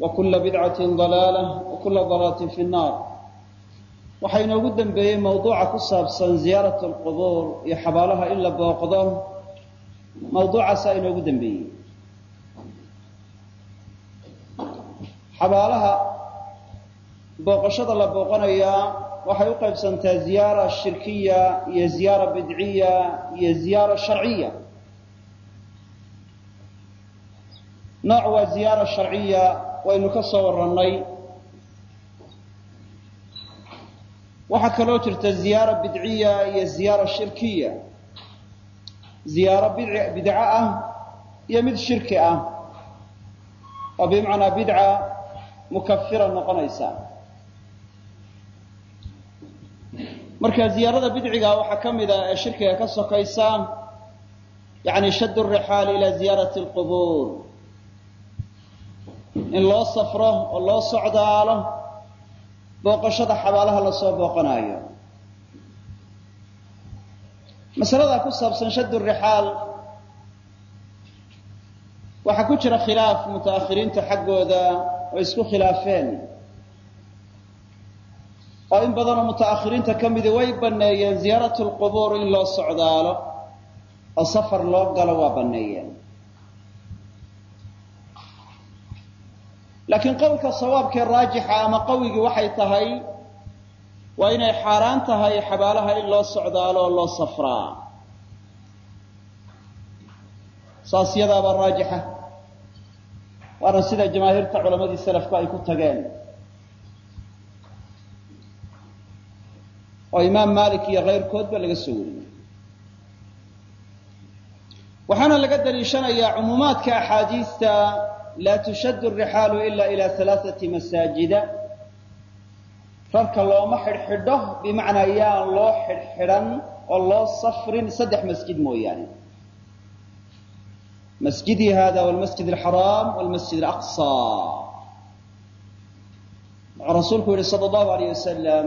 wkula bidcati dalaala wakula dalaalatin fi nnaar waxaa inoogu dembeeyey mawduuca ku saabsan ziyaarat alqubuur iyo xabaalaha in la booqdo. mawduucaasaa inoogu dembeeyey xabaalaha booqashada la booqanayaa waxay u qaybsantaa ziyaara shirkiya iyo ziyaara bidciya iyo ziyaara sharciya. nooc waa ziyaara sharciya waynu ka soo warannay. Waxaa kaloo jirta ziyaara bidciya iyo ziyaara shirkiya. Ziyaaro bidco ah iyo mid shirki ah. Oo bimacnaa bidca mukafira noqonaysa. Marka ziyaarada bidciga waxaa ka mid a ee shirkiga ka sokaysa yani shadd rixaal ila ziyaarati alqubuur in loo safro oo loo socdaalo booqashada xabaalaha la soo booqanaayo. Masaladaa ku saabsan shadd rixaal waxaa ku jira khilaaf mutaakhiriinta xaggooda oo isku khilaafeen. Oo in badanoo mutaakhiriinta ka midi way banneeyeen ziyaaratu lqubuur in loo socdaalo oo safar loo galo waa banneeyeen laakiin qowlka sawaabkee raajixa ama qawigii waxay tahay waa inay xaaraan tahay xabaalaha in loo socdaalo oo loo safraa. Saas yadaabaa raajixa. Waana sida jamaahiirta culamadii salafku ay ku tageen. Oo imaam malik iyo kayrkoodba laga soo wariyey. Waxaana laga daliishanayaa cumuumaadka axaadiista laa tushaddu rixaalu ila ila alaaati masaajida. Rarka looma xidhxidho bimacnaa yaan loo xidhxidhan oo loo safrin saddex masjid mooyaane. Masjidii hada wlmasjid alxaraam wlmasjid alaqsa wuxuu rasuulku yihi sala allahu alayh wasalam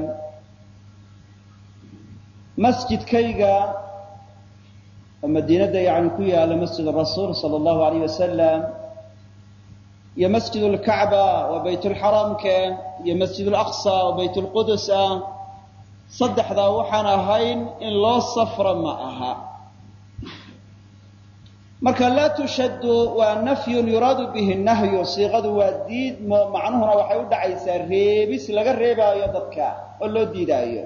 masjidkayga oo madiinada yani ku yaalla masjid rasuul sala allahu alayh wasalam iyo masjid lkacba waa bayt lxaramke iyo masjid laqsa oo bayt lqudus ah. Saddexdaa waxaan ahayn in loo safro ma aha. Marka laa tushaddu waa nafyun yuraadu bihi nahyu siiqadu waa diidmo macnuhuna waxay u dhacaysaa reebis laga reebaayo dadka oo loo diidaayo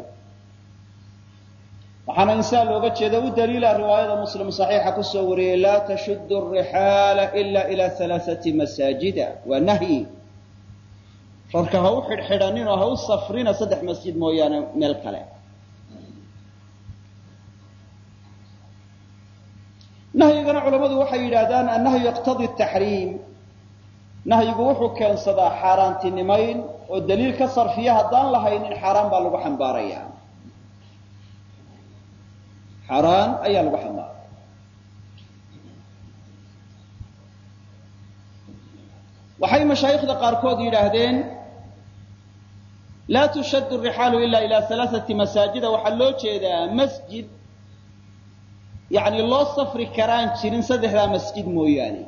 waxaana insaan looga jeeda u daliila riwaayada muslim saxiixa ku soo wariyey laa tashuddu rixaala ila ila alaaati masaajida. Waa nahyi. Rarka ha u xidhxidhanin oo ha u safrina saddex masjid mooyaane meel kale. Nahyigana culammadu waxay yidhaahdaan annahyu yaqtadi taxriim nahyigu wuxuu keensadaa xaaraantinimayn oo daliil ka sarfiya haddaan lahaynin xaaraan baa lagu xambaaraya xaaraan ayaa lagu xambaaray waxay mashaayikhda qaarkood yidhaahdeen laa tushaddu rixaalu ila ila alaaati masaajida. Waxaa loo jeedaa masjid yani loo safri karaan jirin saddexdaa masjid mooyaane.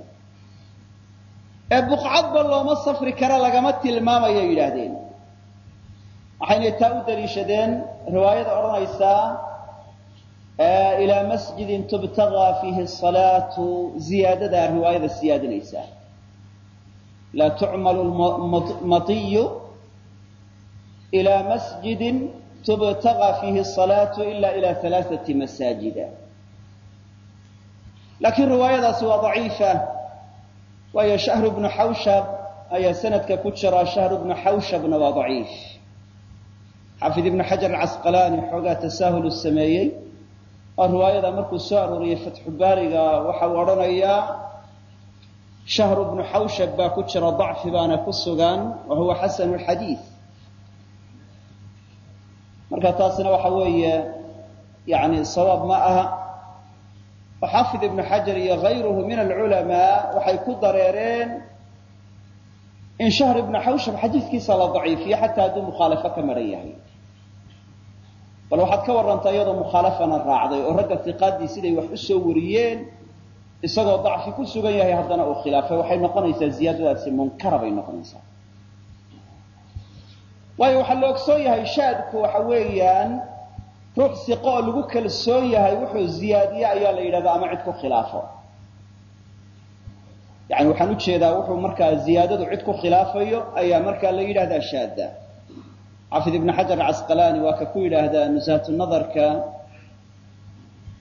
Ee buqcadba looma safri kara lagama tilmaamayo yidhaahdeen. Waxayna taa u daliishadeen riwaayada odhanaysaa ilaa masjidin tubtagaa fiihi salaatu ziyaadadaa riwaayada siyaadinaysaa laa tucmalu matiyu ilaa masjidin tubtagaa fiihi salaatu ila ila alaaati masaajida laakiin riwaayadaasi waa daciifa waayo shahru bnu xawshab ayaa sanadka ku jira shahru bnu xawshabna waa daciif xaafid ibnu xajar alcasqalaani xoogaa tasaahulu sameeyey oo riwaayada markuu soo arooriyey fatxu baariga waxa uu odhanayaa shahru bnu xawshab baa ku jira dacfi baana ku sugan wa huwa xasanu lxadiid marka taasina waxa weeye yani sawaab ma aha. Xaafid ibnu xajar iyo hayruhu min alculamaa waxay ku dareereen in shahr ibnu xawshab xadiidkiisa la daciifiyo xataa hadduu mukhaalafo ka maran yahay bal waxaad ka warantaa iyadoo mukhaalafana raacday oo ragga iqaadii siday wax u soo wariyeen isagoo dacfi ku sugan yahay haddana uu khilaafay waxay noqonaysaa ziyaadadaasi munkara bay noqonaysaa. Waayo waxaa la ogsoon yahay shaadku waxa weeyaan ruux siqo oo lagu kalsoon yahay wuxuu ziyaadiye ayaa la yidhahdaa ama cid ku khilaafo. Yani waxaan u jeedaa wuxuu markaa ziyaadadu cid ku khilaafayo ayaa markaa la yidhahdaa shaada xafid ibn xajar acasqalaani waa ka ku yidhaahdaa nushatu nadarka.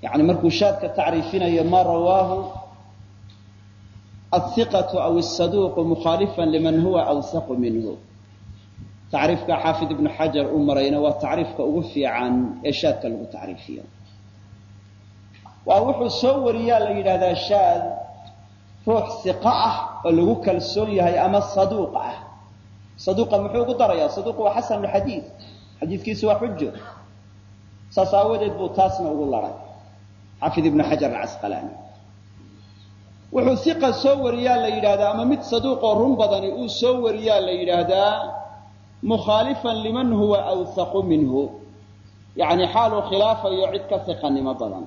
Yani markuu shaadka tacriifinayo ma rawaahu ahiqatu aw asaduuqu mukhaalifan liman huwa awsaqu minhu. Tacriifka xaafid ibnu xajar uu marayna waa tacriifka ugu fiican ee shaadka lagu tacriifiyo. Waa wuxuu soo wariyaa la yidhahdaa shaad ruux siqo ah oo lagu kalsoon yahay ama saduuq ah saduuqa muxuu ugu darayaa saduuqu waa xasanulxadiid xadiidkiisu waa xujo saas aawadeed buu taasna ugu laray. xaafid ibnu xajar acasqalaani wuxuu siqa soo wariyaa la yidhahdaa ama mid saduuqoo run badani uu soo wariyaa la yidhaahdaa mukhaalifan liman huwa awsaqu minhu. yani xaaluu khilaafayo cid ka iqanimo badan.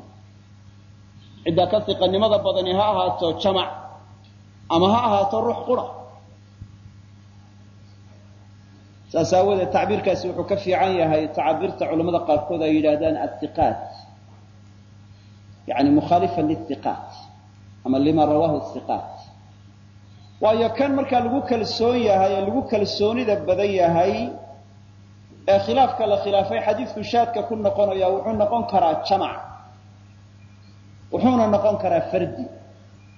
cidda ka iqanimada badani ha ahaato jamac ama ha ahaato ruux qura saas aawadeed tacbiirkaasi wuxuu ka fiican yahay tacabirta culamada qaarkood ay yidhahdaan aiqaat yani mukhaalifan liiqaat ama lima rawaahu iqaat waayo kan markaa lagu kalsoon yahay ee lagu kalsoonida badan yahay ee khilaafka la khilaafay xadiidku shaadka ku noqonaya wuxuu noqon karaa jamac. Wuxuuna noqon karaa fardi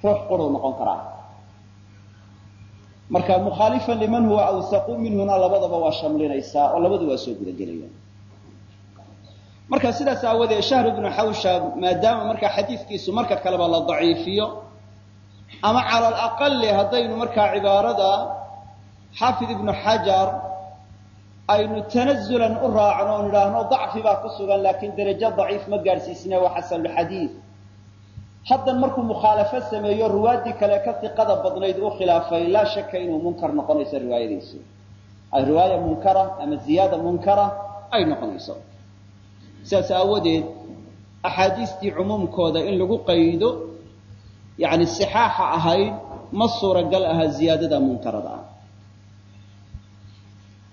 ruux quruu noqon karaa marka mukhaalifan liman huwa awsaqu minhuna labadaba waa shamlinaysaa oo labadu waa soo gudagelayaan marka sidaas aawadeed shahr ibnu xawshab maadaama markaa xadiidkiisu marka kaleba la daciifiyo ama cala alaqali haddaynu markaa cibaarada xaafid ibnu xajar aynu tanazulan u raacno o idhaahno dacfi baa ku sugan laakiin derajo daciif ma gaadhsiisne waa xasanulxadiid haddan markuu mukhaalafo sameeyo riwaaddii kale ka iqada badnayd u khilaafay laa shaka inuu munkar noqonayso riwaayadiisu. Ay riwaaya munkara ama ziyaada munkara ay noqonayso. Sidaas aawadeed axaadiistii cumuumkooda in lagu qaydo yani sixaaxa ahayd ma suuragal aha ziyaadada munkarada. Ah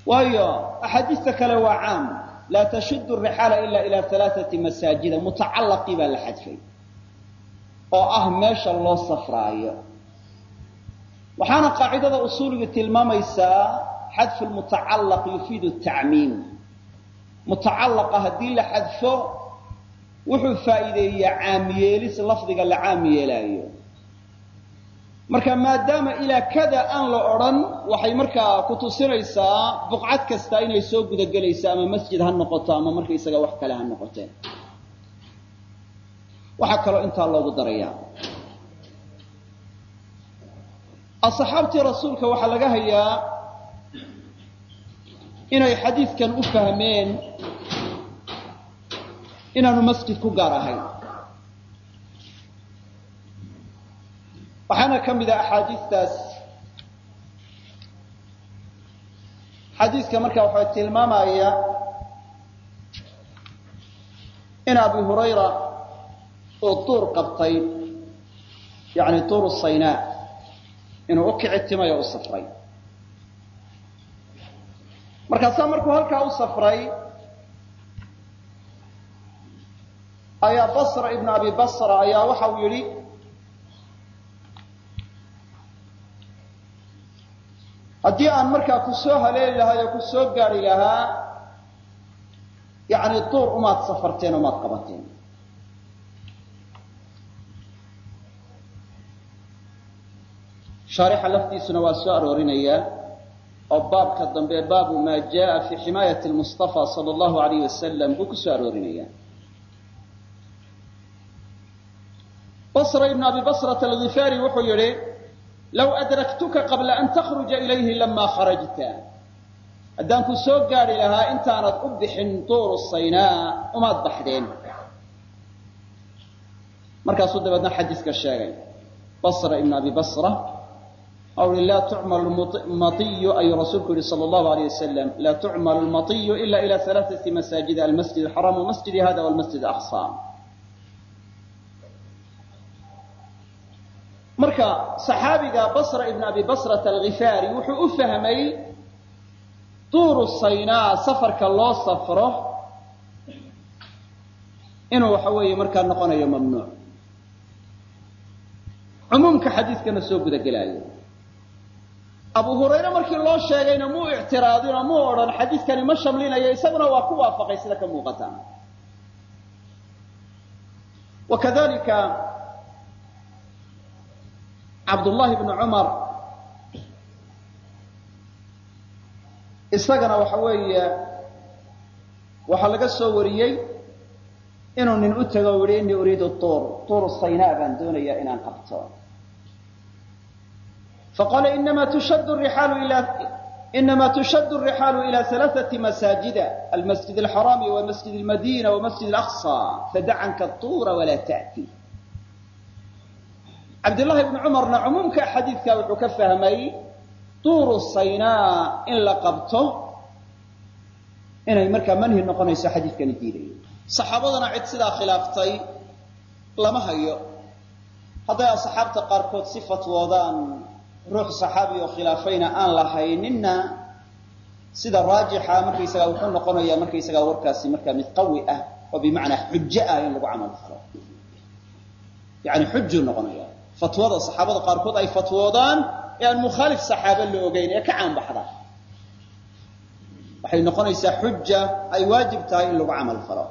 waayo axaadiista kale waa caam. Laa tashudu rixaala ila ila alaaati masaajida mutacallaqii baa la xadfay oo ah meesha loo safraayo. Waxaana qaacidada usuuliga tilmaamaysaa xadfu lmutacallaq yufiidu tacmiim. Mutacallaqa haddii la xadfo wuxuu faa'iideeyaa caamyeelis lafdiga la caam yeelaayo. Marka maadaama ilaa kada aan la odhan waxay markaa ku tusinaysaa buqcad kasta inay soo gudagelayso ama masjid ha noqoto ama markaysaga wax kale ha noqoteen waxaa kaloo intaa loogu darayaa. Asxaabtii rasuulka waxaa laga hayaa inay xadiidkan u fahmeen inaanu masjid ku gaar ahayn. Waxaana ka mid a axaadiistaas. Xadiiska marka waxaa tilmaamaya in abi hurayra uu tuur qabtay yani tuuru saynaa inuu u kici timay oo u safray. Markaasaa markuu halkaa u safray ayaa basra ibnu abi basra ayaa waxa uu yidhi haddii aan markaa ku soo haleeli lahaa oo ku soo gaari lahaa yani duur umaad safarteen umaad qabateen shaarixa laftiisuna waa soo aroorinayaa oo baabka dambe baabu maa jaa fi ximaayati lmustafa sala allahu alayh wasalam buu ku soo aroorinayaa. Basra ibn abi basrata algifaari wuxuu yihi low adraktuka qabla an takhruja ilayhi lamaa kharajta. Haddaan ku soo gaadhi lahaa intaanad u bixin duuru saynaa umaad baxdeen. Markaasuu dabeedna xadiiska sheegay. Basra ibn abi basra u i laa tucmal maiyu ayuu rasuulku yihi sal allahu aleyh wasalam laa tucmalu lmaiyu ila ila alaaati masaajid almasjid xaram wamasjidi hada walmasjid aqsa marka saxaabiga basra ibn abi basrata alghifaari wuxuu u fahmay duuru saynaa safarka loo safro inuu waxa weeye markaa noqonayo mamnuuc. Cumuumka xadiidkana soo gudagelaayo abu hurayre markii loo sheegayna muu ictiraadinoo muu odhan xadiiskani ma shamlinayo isaguna waa ku waafaqay sida ka muuqata wakadalika cabdullahi bnu cumar isagana waxa weeye waxaa laga soo wariyey inuu nin u tago o yihi inii uriidu tuur tuuru saynaa baan doonayaa inaan qabto faqaala inama tushad rixaalu ila alaaai masaajida almasjid alxaraami wamasjid lmadiina wamasjid aqsa fadacanka tuura walaa tati cabdillaahi bnu cumarna cumuumka xadiidkaa wuxuu ka fahmay tuuru saynaa in la qabto inay markaa manhi noqonayso xadiidkani diidayo saxaabadana cid sidaa khilaaftay lama hayo hadday asxaabta qaarkood si fatwoodaan ruux saxaabi oo khilaafayna aan lahayninna sida raajixa markaysagaa wuxuu noqonayaa markaysagaa warkaasi markaa mid qawi ah oo bimacnaa xujo ah in lagu camal falo. Yani xujuu noqonaya fatwada saxaabada qaarkood ay fatwoodaan ee aan mukhaalif saxaaba la ogeyn ee ka caanbaxda waxay noqonaysaa xuja ay waajib tahay in lagu camal falo.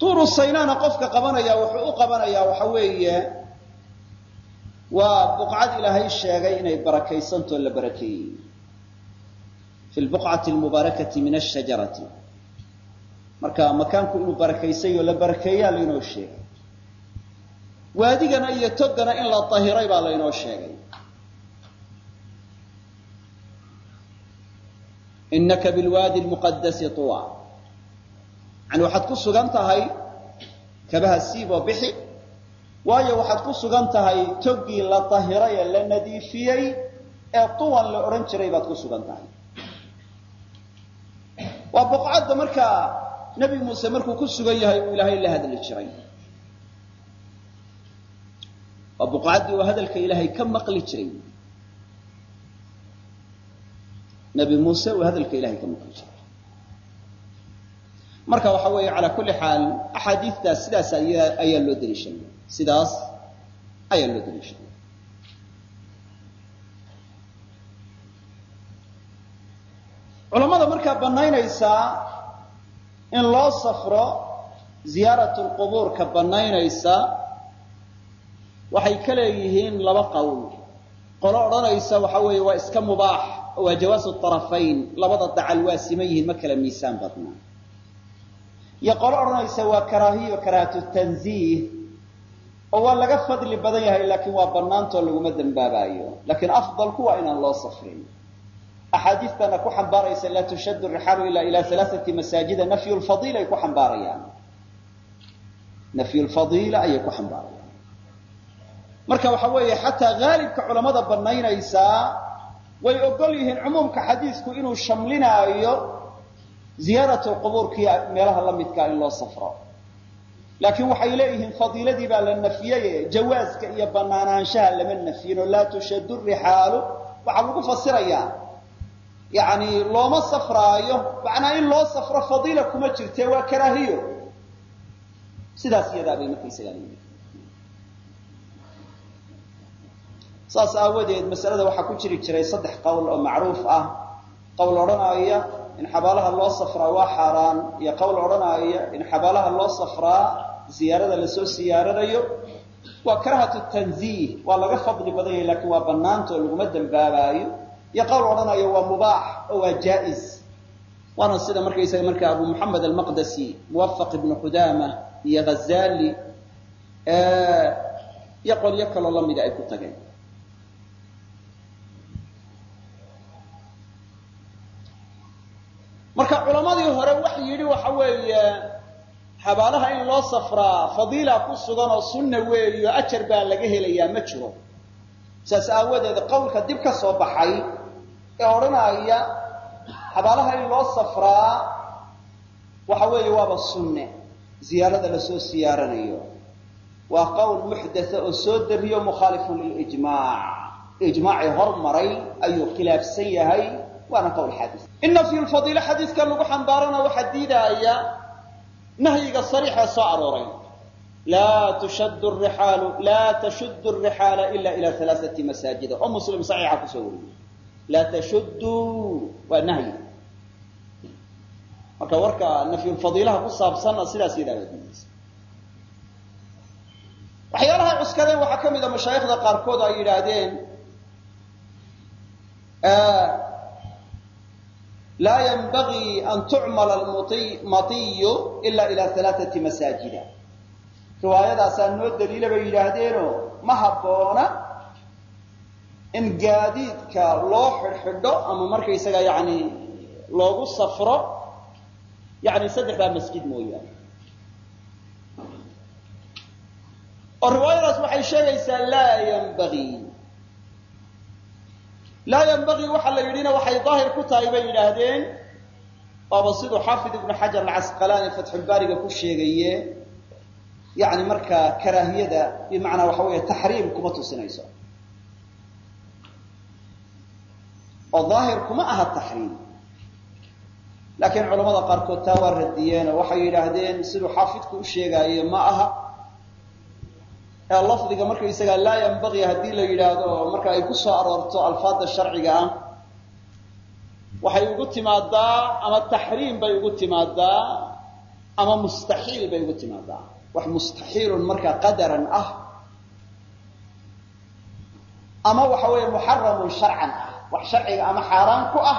Tuuru saynaana qofka qabanaya wuxuu u qabanayaa waxa weeye waa buqcad ilaahay sheegay inay barakaysanto la barakeeyey. Fi lbuqcati lmubaarakati min ashajarati marka makaanku inuu barakaysayo la barakeeyaa laynoo sheegay. Waadigana iyo togana in la dahiray baa laynoo sheegay. Inaka bilwaadi lmuqadasi tuwa yani waxaad ku sugan tahay kabaha siiboo bixi waayo waxaad ku sugan tahay toggii la dahiray ee la nadiifiyey ee tuwan la odhan jiray baad ku sugan tahay. Waa buqcadda markaa nebi muuse markuu ku sugan yahay uu ilaahay la hadli jiray. Waa buqcaddii uu hadalka ilaahay ka maqli jiray. Nebi muuse uu hadalka ilahay ka maqli jiray. Marka waxa weeye calaa kulli xaal axaadiidtaas sidaas ayaa loo daliishanaya sidaas ayaa loo daliishanaya culamada markaa banaynaysaa in loo safro ziyaaratu lqubuurka banaynaysa waxay ka leeyihiin laba qowl qolo odhanaysa waxa weeye waa iska mubaax waa jawaasu طarafayn labada dacal waa siman yihiin ma kala miisaan badna. Iyo qolo odhanaysa waa karaahiyo karaahatu tanziih oo waa laga fadli badan yahay laakiin waa banaantoo laguma dembaabayo laakiin afdalku waa inaan loo safrin. Axaadiistana ku xambaaraysa laa tushaddu rixaalu ila ila alaaati masaajida nafyu lfadiila ay ku xambaarayaan. Nafyu lfadiila ayay ku xambaarayaan. Marka waxa weeye xataa haalibka culamada banaynaysaa way ogol yihiin cumuumka xadiisku inuu shamlinaayo ziyaarat lqubuurkiiyo meelaha la midkaa in loo safro laakiin waxay leeyihiin fadiiladii baa la nafiyeye jawaaska iyo banaanaanshaha lama nafyinoo laa tushaddu rixaalu waxaa lagu fasirayaa yani looma safraayo macnaa in loo safro fadiila kuma jirte waa karaahiyo. Sidaas iyadaa bay markaysagaa saas aawadeed masalada waxaa ku jiri jiray saddex qowl oo macruuf ah. Qowl odhanaya in xabaalaha loo safraa waa xaaraan iyo qowl odhanaya in xabaalaha loo safraa ziyaarada la soo siyaaranayo waa karahatu tanziih waa laga fadli badan yahay waa banaanta oo laguma dembaabaayo iyo qowl odhanaya waa mubaax oo waa jaa-is waana sida markaysaga marka abu moxamed almaqdasi muwafaq ibnu qudaama iyo ghazali iyo qolyo kaloo lamida ay ku tageen. Marka culamadii hore wax yidhi waxa weeye xabaalaha in loo safraa fadiila ku sugan oo sunna weeyo ajar baa laga helayaa ma jiro. Saas aawadeed qowlka dib ka soo baxay ee odhanaya xabaalaha in loo safraa waxa weeye waaba sunne. Ziyaarada la soo siyaaranayo. Waa qowl muxdatha oo soo dariyo mukhaalifun lilijmaac ijmaacii hormaray ayuu khilaafsan yahay waana qowl xaadis. Ina fi lfadiila xadiidka lagu xambaarana waxaa diidaaya nahyiga sariixa soo arooray laa tushaddu rixaalu laa tashuddu rixaala ila ila alaaati masaajida oo muslim saxiixa ku soo wariyey laa tashuddu waa nahyi marka warka nafyulfadiilaha ku saabsanna sidaas yadaaba diidaysa waxyaalaha cuskadeen waxaa ka mid a mashaayikhda qaarkood ay yidhaahdeen laa ynbagii an tucmala matiyu ila ila alaaati masaajida riwaayadaasaa noo daliila bay yidhaahdeenoo ma habboona in gaadiidka loo xidhxidho ama markaysaga yani loogu safro yani saddexdaa masjid mooyaane oo riwaayadaas waxay sheegaysaa laa ynbagii laa ynbagii waxaa la yidhina waxay daahir ku tahay bay yidhaahdeen. Waaba siduu xaafid ibnu xajar alcasqalaani fatxulbaariga ku sheegaye yani markaa karaahiyada bimacnaa waxa weeye taxriim kuma tusinayso. Oo daahir kuma aha taxriim. Laakiin culamada qaarkood taa waa radiyeenoo waxay yidhaahdeen siduu xaafidku u sheegaaye ma aha ee lafdiga markaysaga laa yanbagii haddii la yidhaahdo marka ay ku soo aroorto alfaada sharciga ah waxay ugu timaadaa ama taxriim bay ugu timaadaa ama mustaxiil bay ugu timaadaa. Wax mustaxiilun markaa qadaran ah ama waxa weeye muxaramun sharcan ah. Wax sharciga ama xaaraan ku ah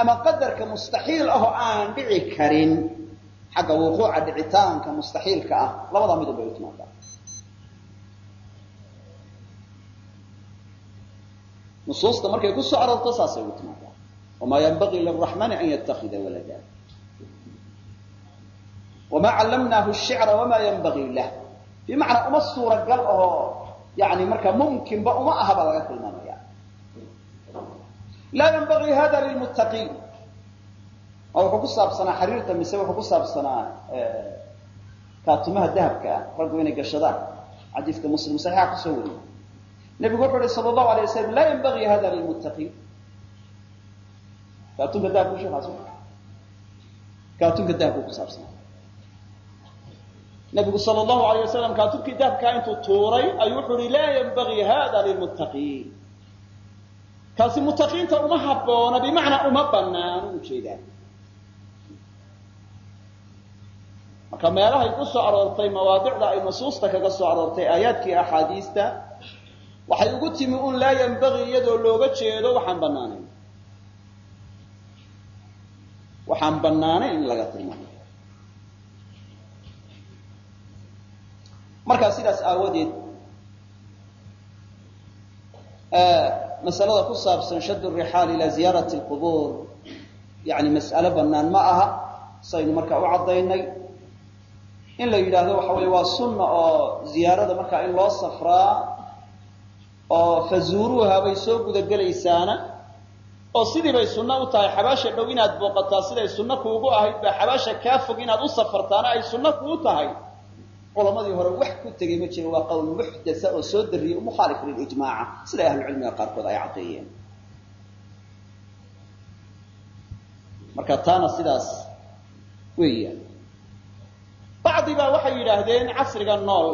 ama qadarka mustaxiil ah oo aan dhici karin. Xagga wuquuca dhicitaanka mustaxiilka ah labadaa midun bay ugu timaadaa nusuusta markay ku soo aroorto saasay ugu timaadaa wamaa yanbagii liraxmani an yatakida walada wamaa callamnaahu shicra wamaa yanbagii lah bimacnaa uma suuragal ahoo yani markaa mumkinba uma aha laga tilmaamaya laa yanbagii hada lilmuttaqiin oo wuxuu ku saabsanaa xariirta mise wuxuu ku saabsanaa kaatumaha dahabka ah raggu inay gashadaan xadiiska muslim saxiixa ku soo wariyey nebigu wuxuu uhi sal allahu alay waslam laa yanbagii hada lilmuttaqiin kaatunka dahabku sheekaas kaatunka dahabku ku saabsanaa nabigu sal allahu alayh wasalam kaatunkii dahabkaa intuu tuuray ayuu wuxuu uhi laa yanbagii hada lilmuttaqiin kaasi muttaqiinta uma habboona bimacnaa uma banaano u jeedaa marka meelahay ku soo aroortay mawaadicda ay nusuusta kaga soo aroortay aayaadkii axaadiista waxay ugu timi un laa yanbagii iyadoo looga jeedo waxaan banaanayn waxaan banaanayn in laga tilmaamo markaa sidaas aawadeed masalada ku saabsan shadd rixaal ila ziyaarati lqubuur yani mas'alo banaan ma aha saynu markaa u caddaynay. In la yidhaahdo waxa weeye waa sunna oo ziyaarada markaa in loo safraa oo fazuuruuha bay soo gudagelaysaana oo sidii bay sunno u tahay xabaasha dhow inaad booqataa siday sunno kuugu ahayd baa xabaasha kaa fog inaad u safartaana ay sunno kuu tahay. Culamadii hore wax ku tegey ma jira waa qowl muxdatha oo soo dariyey mukhaalif lilijmaaca siday ahlucilmiga qaarkood ay caddeeyeen. Marka taana sidaas weeyaan. Bacdi baa waxay yidhaahdeen casriga nool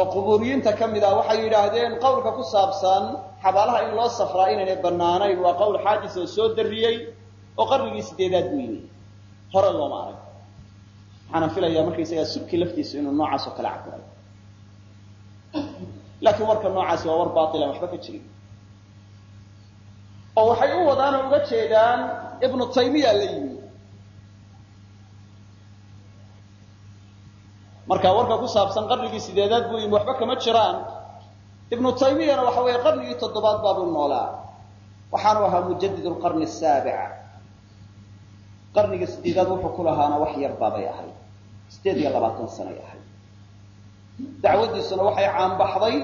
oo qubuuriyiinta ka mid ah waxay yidhaahdeen qowlka ku saabsan xabaalaha in loo safraa inaynay banaanayn waa qowl xaadis oo soo dariyey oo qarnigii sideedaad buu yimi hore looma arag waxaana filayaa markaysagaa subki laftiisu inuu noocaas oo kale cabiray laakiin warka noocaasi waa war baatilan waxba ka jirin. Oo waxay u wadaanoo uga jeedaan ibnu taymiya la yimi marka warka ku saabsan qarnigii sideedaad buu yimi waxba kama jiraan. Ibnu taymiyana waxa weeye qarnigii toddobaad baabuu noolaa. Waxaanu ahaa mujadid lqarni saabic qarniga sideedaad wuxuu ku lahaana wax yar baabay ahayd. Sideed iyo labaatan sanay ahayd. Dacwadiisuna waxay caanbaxday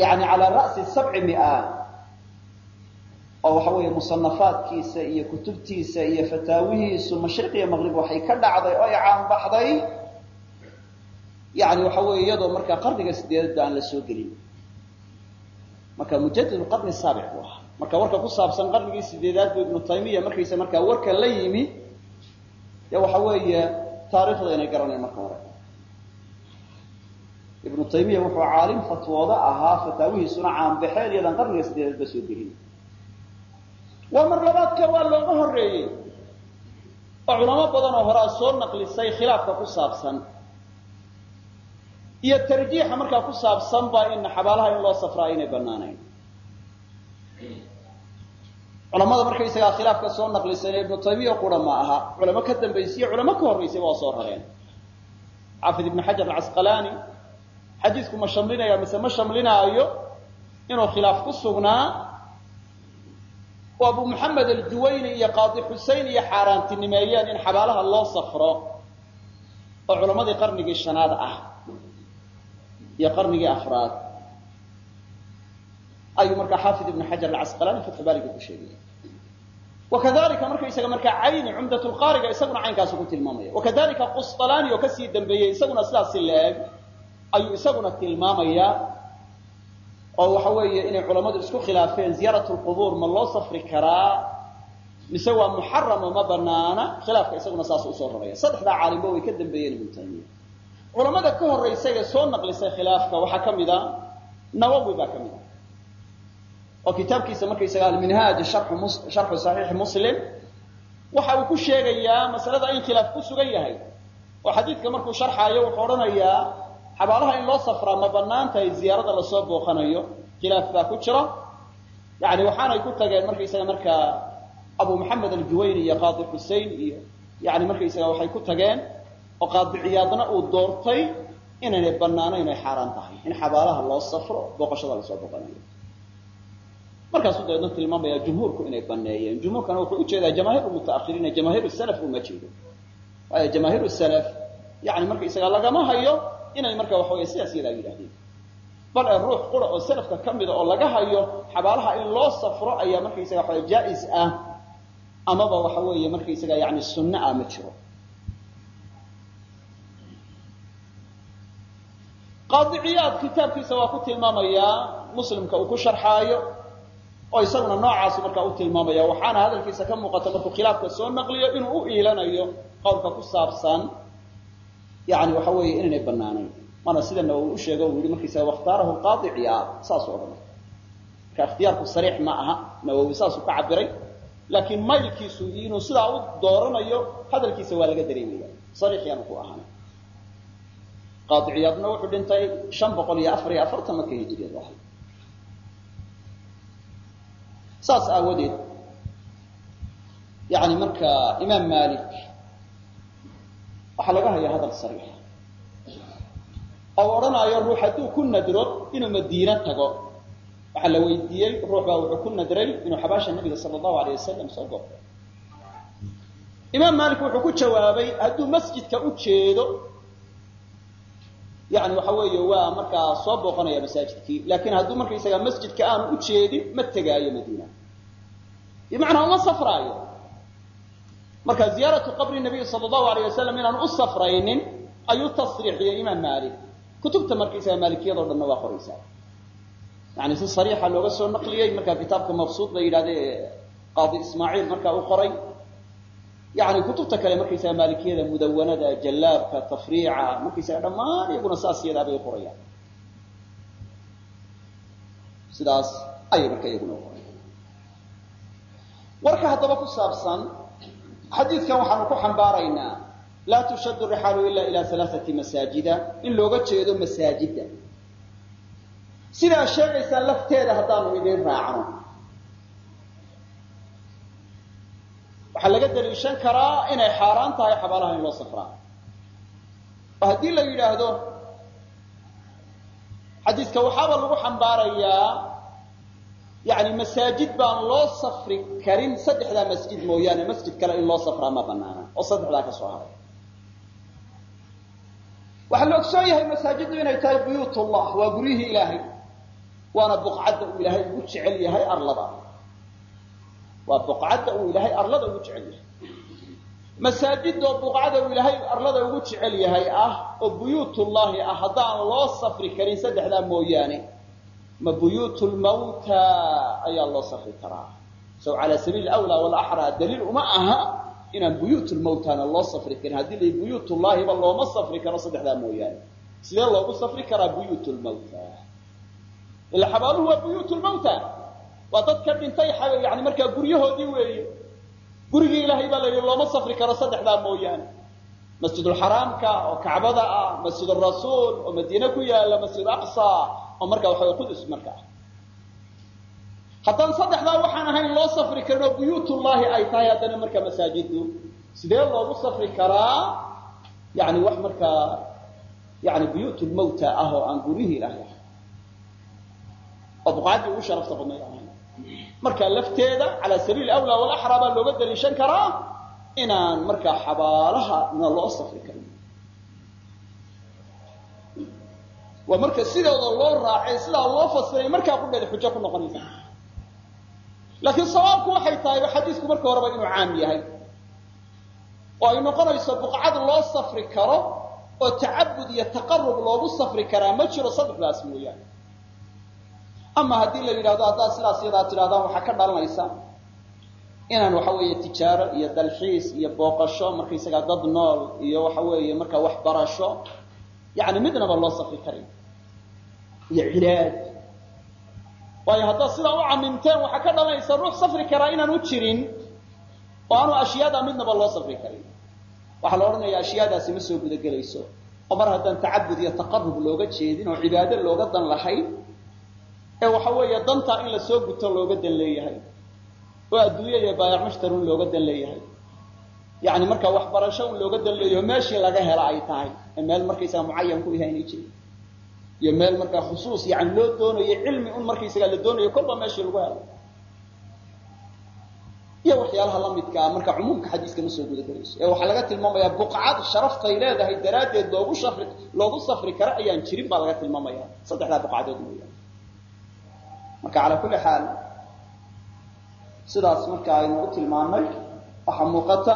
yani calaa ra'si sabci mia oo waxa weeye musanafaadkiisa iyo kutubtiisa iyo fataawihiisu mashriq iyo maqrib waxay ka dhacday oo ay caanbaxday yani waxa weeye iyadoo markaa qarniga sideedadba aan la soo gelin. Marka mujadid qarni saabic buu ahaa. Marka warka ku saabsan qarnigii sideedaad buu ibnu taymiya markaysa markaa warka la yimi dee waxa weeye taariikhda inay garanayan marka hore. Ibnu taymiya wuxuu caalim fatwoodo ahaa fataawihiisuna caanbaxeen iyadaan qarniga sideedaadba soo gelin. Waa mar labaadka waa looga horeeyey oo culamo badan oo horaa soo naqlisay khilaafka ku saabsan iyo tarjiixa markaa ku saabsan ba in xabaalaha in loo safraa inay banaanayn culamada markaysagaa khilaafka soo naqlisayna ibnu taymiya qura ma aha culamo ka dambaysiye culamo ka horraysay waa soo rareen. Xaafid ibnu xajar alcasqalaani xadiisku ma shamlinaya mise ma shamlinaayo inuu khilaaf ku sugnaa oo abu maxamed aljuwayni iyo qaadi xusein iyo xaaraantinimeeyeen in xabaalaha loo safro oo culammadii qarnigii shanaad ah iyo qarnigii afraad. Ayuu markaa xaafid ibnu xajar alcasqalaani fatxubaariga ku sheegaya wakadalika markaysaga markaa cayni cumdat lqaariga isaguna caynkaasu ku tilmaamaya. Wakadalika qusطalaani oo ka sii dambeeyey isaguna sidaasi la-eg ayuu isaguna tilmaamaya oo waxa weeye inay culammadu isku khilaafeen ziyaarat lqubuur ma loo safri karaa mise waa muxaramo ma banaana khilaafka isaguna saas u soo raraya saddexdaa caalimba way ka dambeeyeen ibnu taymiya culamada ka horraysay ee soo naqlisay khilaafka waxaa ka mid a nawowi baa ka mid a oo kitaabkiisa markaysaga alminhaaj sharxu saxiixi muslim. Waxa uu ku sheegayaa masalada in khilaaf ku sugan yahay. Oo xadiidka markuu sharxaayo wuxuu odhanayaa xabaalaha in loo safraa ma bannaan tahay ziyaarada la soo booqanayo? Khilaaf baa ku jira yani waxaanay ku tageen markaysaga markaa abu maxamed aljuwayni iyo qaadi xusein iyo yani markaysaga waxay ku tageen oo qaadi ciyaadna uu doortay inaynay banaanayn ay xaaraan tahay in xabaalaha loo safro booqashada la soo booqanayo. Markaasuu dabeedna tilmaamaya jumhuurku inay baneeyeen jumhuurkana wuxuu u jeedaa jamaahiir mutaahiriina jamaahiir salaf uma jeedo. Waayo jamaahiir salaf yani markaysaga lagama hayo inay marka waxa wey sidaas yadaa yidhahdeen bal ee ruux qura oo salafka ka mida oo laga hayo xabaalaha in loo safro ayaa markaysaga waxa jaa-is ah. Amaba waxa weeye markaysaga yani sunno ah ma jiro qaadiciyaad kitaabkiisa waa ku tilmaamayaa muslimka uu ku sharxaayo oo isaguna noocaasi markaa u tilmaamaya. Waxaana hadalkiisa ka muuqata markuu khilaafka soo naqliyo inuu u iilanayo qowlka ku saabsan yani waxa weeye inaynay banaanayn mana sida nawowi u sheego uu yihi markiisa wakhtaarahu qaadi ciyaad saasuu odhanay marka ikhtiyaarku sariix ma aha nawowi saasuu ka cabiray laakiin maylkiisu inuu sidaa u dooranayo hadalkiisa waa laga dareemaya sariix yaanu ku ahaana qaadi ciyaadna wuxuu dhintay shan boqol iyo afar iyo afartan marka hijiriyadu ahay saas aawadeed yani marka imaam malik waxaa laga haya hadal sariixa oo odhanaayo ruux hadduu ku nadro inuu madiine tago. Waxaa la weydiiyey ruux baa wuxuu ku nadray inuu xabaasha nabiga sala allahu alay wasalam soo goobto imaam malik wuxuu ku jawaabay hadduu masjidka u jeedo yani waxa weeye waa markaa soo booqanaya masaajidkii laakiin hadduu markaysaga masjidka aanu u jeedin ma tegaayo madiina. Bimacnaa uma safraayo. Marka ziyaaratu qabri nabiy sala allahu alayh wasalam inaanu u safraynin ayuu tasriixiyey imaam malik kutubta markaysaga maalikiyado dhanna waa qoraysaa. Yani si sariixa looga soo naqliyey markaa kitaabka mabsuud la yidhahda ee qaadi ismaaciil markaa u qoray yani kutubta kale markaysaga maalikiyada mudawanada jallaabka tafriica markaysaga dhammaan iyaguna saas yadaa bay qorayaan. Sidaas ayay marka iyaguna u qorayan warka haddaba ku saabsan xadiidkan waxaanu ku xambaaraynaa laa tushaddu rixaalu ila ila alaaati masaajida in looga jeedo masaajidda. Sidaa sheegaysaa lafteeda haddaanu idin raacno waxaa laga daliishan karaa inay xaaraan tahay xabaalaha in loo safraa. Haddii la yidhaahdo xadiiska waxaaba lagu xambaarayaa yani masaajid baan loo safri karin saddexdaa masjid mooyaane masjid kale in loo safraa ma banaana oo saddexdaa ka soo haray. Waxaa la ogsoon yahay masaajiddu inay tahay buyuut waa guryihii ilaahay waana buqcadda uu ilaahay ugu jecel yahay arlada waa buqcadda uu ilaahay arlada ugu jecel yahay. Masaajidoo buqcada uu ilaahay arlada ugu jecel yahay ah oo buyuutullaahi ah haddaan loo safri karin saddexdaa mooyaane ma buyuut lmawta ayaa loo safri karaa. Sow calaa sabiili awlaa walaxraa daliil uma aha inaan buyuut lmawtana loo safri karin. Haddii la buyuutullaahiba looma safri karo saddexdaa mooyaane. Sidee loogu safri karaa buyuut lmawta ila waa buyuut lmawta waa dad ka dhintay yani markaa guryahoodii weeye. Gurigii ilaahay baa la yidhi looma safri karo saddexdaa mooyaane. Masjidulxaraamka oo kacbada ah masjid rasuul oo madiine ku yaalla masjid aqsa oo markaa waxa qudus markaa. Haddaan saddexdaa waxaan ahayn loo safri karin oo buyuutullaahi ay tahay haddana markaa masaajiddu. Sidee loogu safri karaa? Yani wax markaa yani buyuut lmawta ah oo aan guryihii ilaahay ahay oo buqaaddii ugu sharafta badnayd ahayn marka lafteeda calaa sabiili awlaa walaxraa baa looga daliishan karaa inaan markaa xabaalahana loo safri karin. Waa marka sidooda loo raacay sidaa loo fasiray markaa qudheeda xujo ku noqonaysa. Laakiin sawaabku waxay tahay xadiisku marka horeba inuu caam yahay. Oo ay noqonayso buqcad loo safri karo oo tacabud iyo taqarub loogu safri karaa ma jiro saddexdaas mooyaane ama haddii la yidhahdo haddaad sidaas yadaa tidhahdaan waxaa ka dhalanaysa inaan waxa weeye tijaaro iyo dalxiis iyo booqasho markaysagaa dad nool iyo waxa weeye markaa waxbarasho yani midnaba loo safri karin. Iyo cilaaj waayo haddaad sidaa u camimteen waxaa ka dhalanaysa ruux safri karaa inaan u jirin oo aanu ashyaada midnaba loo safri karin. Waxaa la odhanaya ashyaadaasi ma soo gudagelayso. Oo mar haddaan tacabud iyo taqarub looga jeedin oo cibaado looga dan lahayn ee waxa weeye dantaa in la soo guto looga dan leeyahay. Oo adduunya iyo baayac mushtarun looga dan leeyahay. Yani markaa waxbarasho un looga dan leeyaho meeshii laga hela ay tahay ee meel markaysaga mucayan ku yahay inay jirin iyo meel markaa khusuus yani loo doonayo cilmi un markaysagaa la doonayo kolba meeshii lagu helo. Iyo waxyaalaha lamidkaa marka cumuumka xadiiska ma soo guda gelayso ee waxaa laga tilmaamayaa buqcad sharaftay leedahay daraaddeed loogu safri loogu safri karo ayaan jirin baa laga tilmaamaya saddexdaa buqcadood mooyaane marka calaa kulli xaal sidaas marka aynu u tilmaannay waxaa muuqata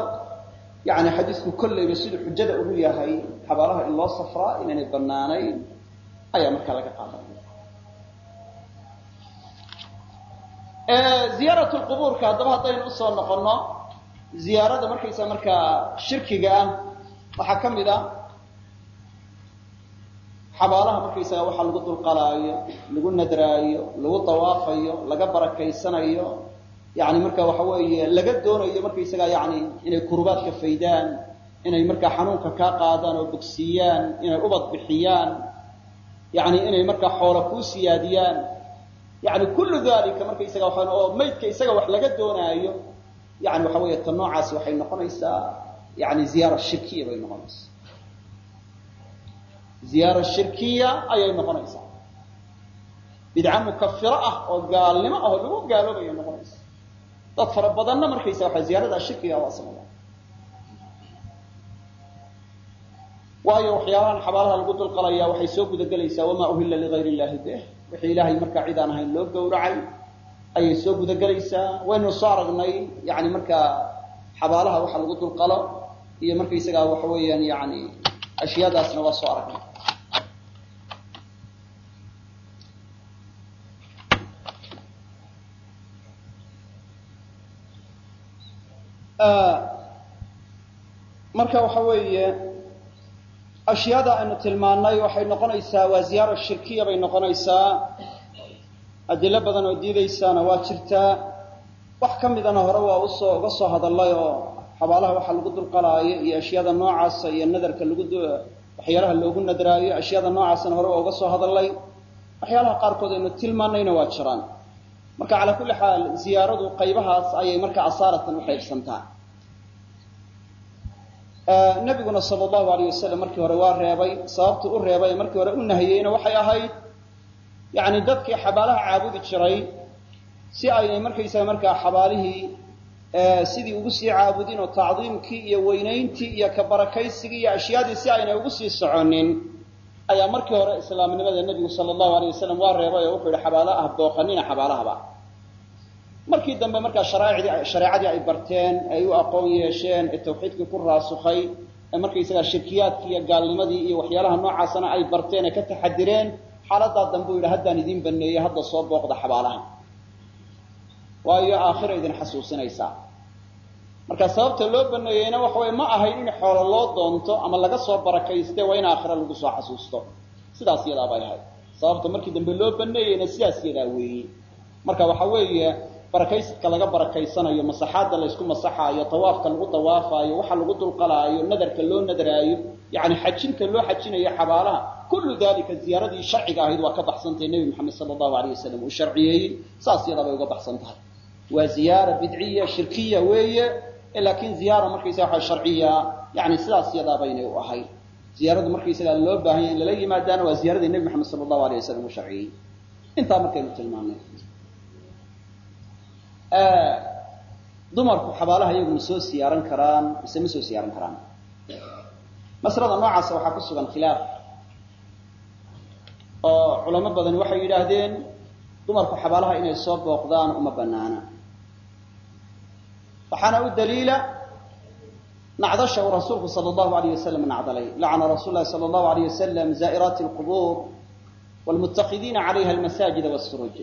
yani xadiisku kollayba siduu xujada ugu yahay xabaalaha in loo safraa inaynay banaanayn ayaa markaa laga qaadanaya ziyaarat lqubuurka haddaba haddaynu u soo noqonno ziyaarada markaysa markaa shirkiga ah waxaa ka mid a xabaalaha markaysaga waxaa lagu dulqalaayo lagu nadraayo lagu dawaafayo laga barakaysanayo. Yani marka waxa weeye laga doonayo markaysaga yani inay kurbaadka faydaan inay markaa xanuunka kaa qaadaan oo bogsiiyaan inay ubad bixiyaan yani inay markaa xoola kuu siyaadiyaan. Yani kullu dalika markaysaga oo maydka isaga wax laga doonaayo yani waxa weeye ta noocaasi waxay noqonaysaa yani ziyaara shirkiya bay noqonaysaa ziyaara shirkiya ayay noqonaysaa. Bidca mukafiro ah oo gaalnimo ah oo lagu gaaloobaya noqonaysa dad fara badanna markaysa waxa ziyaarada shirkiga waa sameeyaan waayo waxyaabahan xabaalaha lagu dulqalaya waxay soo gudagelaysaa wamaa uhilla ligayr illahi bih. Wixii ilaahay markaa cid aan ahayn loo gowracay ayay soo gudagelaysaa. Waynu soo aragnay yani markaa xabaalaha waxa lagu dulqalo iyo markaysagaa waxa weeyaan yani ashyaadaasna waa soo aragnay marka waxa weeye ashyaada aynu tilmaannay waxay noqonaysaa waa ziyaara shirkiya bay noqonaysaa. Adilo badan oo diidaysaana waa jirtaa wax ka midana hore waa u soo uga soo hadallay oo xabaalaha waxa lagu dulqalaayo iyo ashyaada noocaasa iyo nadarka lagu waxyaalaha loogu nadraayo ashyaada noocaasana hore waa uga soo hadallay. Waxyaalaha qaarkood aynu tilmaannayna waa jiraan. Marka calaa kulli xaal ziyaaradu qaybahaas ayay marka asaaratan u qaybsantaa nabiguna sala allahu alayh wasalam markii hore waa reebay. Sababtu u reebay markii hore u nahiyeyna waxay ahayd yani dadkii xabaalaha caabudi jiray si aynay markaysaga markaa xabaalihii sidii ugu sii caabudin oo tacdiimkii iyo weynayntii iyo ka barakaysigii iyo ashyaadii si aynay ugu sii soconin ayaa markii hore islaamnimada nebigu sala allahu alay wasalam waa reebay oo wuxuu yihi xabaalo ah booqanina xabaalahaba markii dambe markaa shareecadii ay barteen ay u aqoon yeesheen ee tawxiidkii ku raasukhay ee markaysagaa shirkiyaadkii iyo gaalnimadii iyo waxyaalaha noocaasana ay barteen ee ka taxadireen xaaladaa dambe u yidhi haddaan idin baneeyey hadda soo booqda xabaalaha waayo aakhira idin xasuusinaysaa. Marka sababta loo baneeyeyna waxa weye ma ahayn in xoolo loo doonto ama laga soo barakayste waa in aakhira lagu soo xasuusto. Sidaas yadaa bay ahayd. Sababta markii dambe loo baneeyeyna sidaas yadaa weeye. Marka waxa weeye barakaysadka laga barakaysanayo masaxaadda laysku masaxaayo tawaafka lagu dawaafaayo waxa lagu dulqalaayo nadarka loo nadaraayo yani xajinta loo xajinayo xabaalaha kullu dalika ziyaaradii sharciga ahayd waa ka baxsantahay nebi maxamed sala allahu alayh wasalam uu sharciyeeyey saas yadaa bay uga baxsan tahay. Waa ziyaara bidciya shirkiya weeye laakiin ziyaara markaysaga waxa sharciya yani sidaas yadaa baynay u ahayd. Ziyaaradu markaysaga loo baahanya in lala yimaadaana waa ziyaaradii nebi maxamed sala allahu alayh wasalam uu sharciyey. Intaa markaynu tilmaanay dumarku xabaalaha iyagu ma soo siyaaran karaan mise ma soo siyaaran karaan? Masalada noocaasa waxaa ku sugan khilaaf oo culamo badani waxay yidhaahdeen dumarku xabaalaha inay soo booqdaan uma banaana waxaana u daliila nacdasha uu rasuulku sala allahu alayh wasalam nacdalay. Lacana rasuul lahi sala allahu alayh wasalam zaa'iraati alqubuur wlmuttakidiina calayha almasaajida wasuruj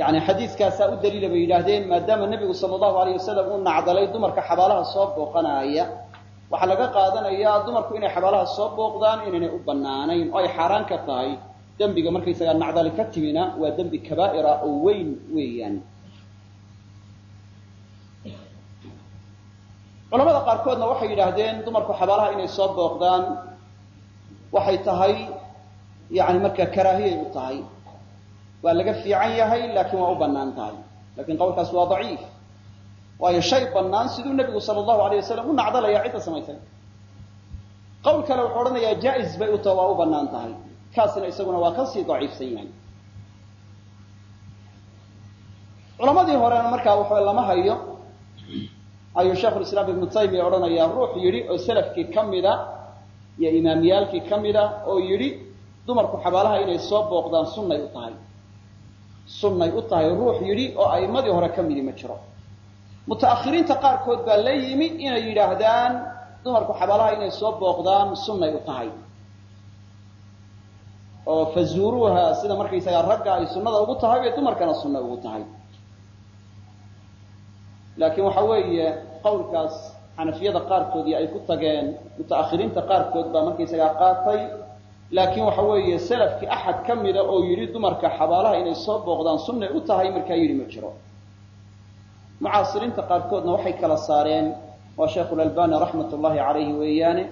yani xadiiskaasaa u daliila bay yidhaahdeen maadaama nebigu sala allahu alayh wasalam uu nacdalay dumarka xabaalaha soo booqanaaya. Waxaa laga qaadanayaa dumarku inay xabaalaha soo booqdaan inaynay u banaanayn oo ay xaaraan ka tahay dembiga markaysagaa nacdali ka timina waa dembi kabaa'ira oo weyn weeyaan. Culamada qaarkoodna waxay yidhaahdeen dumarku xabaalaha inay soo booqdaan waxay tahay yani markaa karaahiyay u tahay waa laga fiican yahay laakiin waa u bannaan tahay. Lakin qawlkaas waa daciif. Waayo shay banaan siduu nebigu sala allahu alayh wasalam u nacdalaya cidda samaysay. Qowl kale wuxuu odhanayaa jaa-is bay u taha waa u bannaan tahay. Kaasina isaguna waa ka sii daciifsan yahay culamadii horena markaa waxa lama hayo ayuu sheikhulislaam ibnu taymiya odhanayaa ruux yidhi oo salafkii ka mida iyo imaamiyaalkii ka mida oo yidhi dumarku xabaalaha inay soo booqdaan sunnay u tahay sunnay u tahay ruux yidhi oo a'immadii hore ka midi ma jiro. Muta'akhiriinta qaarkood baa la yimi inay yidhaahdaan dumarku xabaalaha inay soo booqdaan sunnay u tahay. Oo fazuuruuha sida markaysagaa ragga ay sunnada ugu tahay bay dumarkana sunna ugu tahay. Laakiin waxa weeye qowlkaas xanafiyada qaarkoodii ay ku tageen muta'akhiriinta qaarkood baa markaysagaa qaatay laakiin waxa weeye salafkii axad ka mida oo yidhi dumarka xabaalaha inay soo booqdaan sunnay u tahay markaa yidhi ma jiro. Mucaasiriinta qaarkoodna waxay kala saareen waa sheikhulalbani raxmat ullahi calayhi weeyaane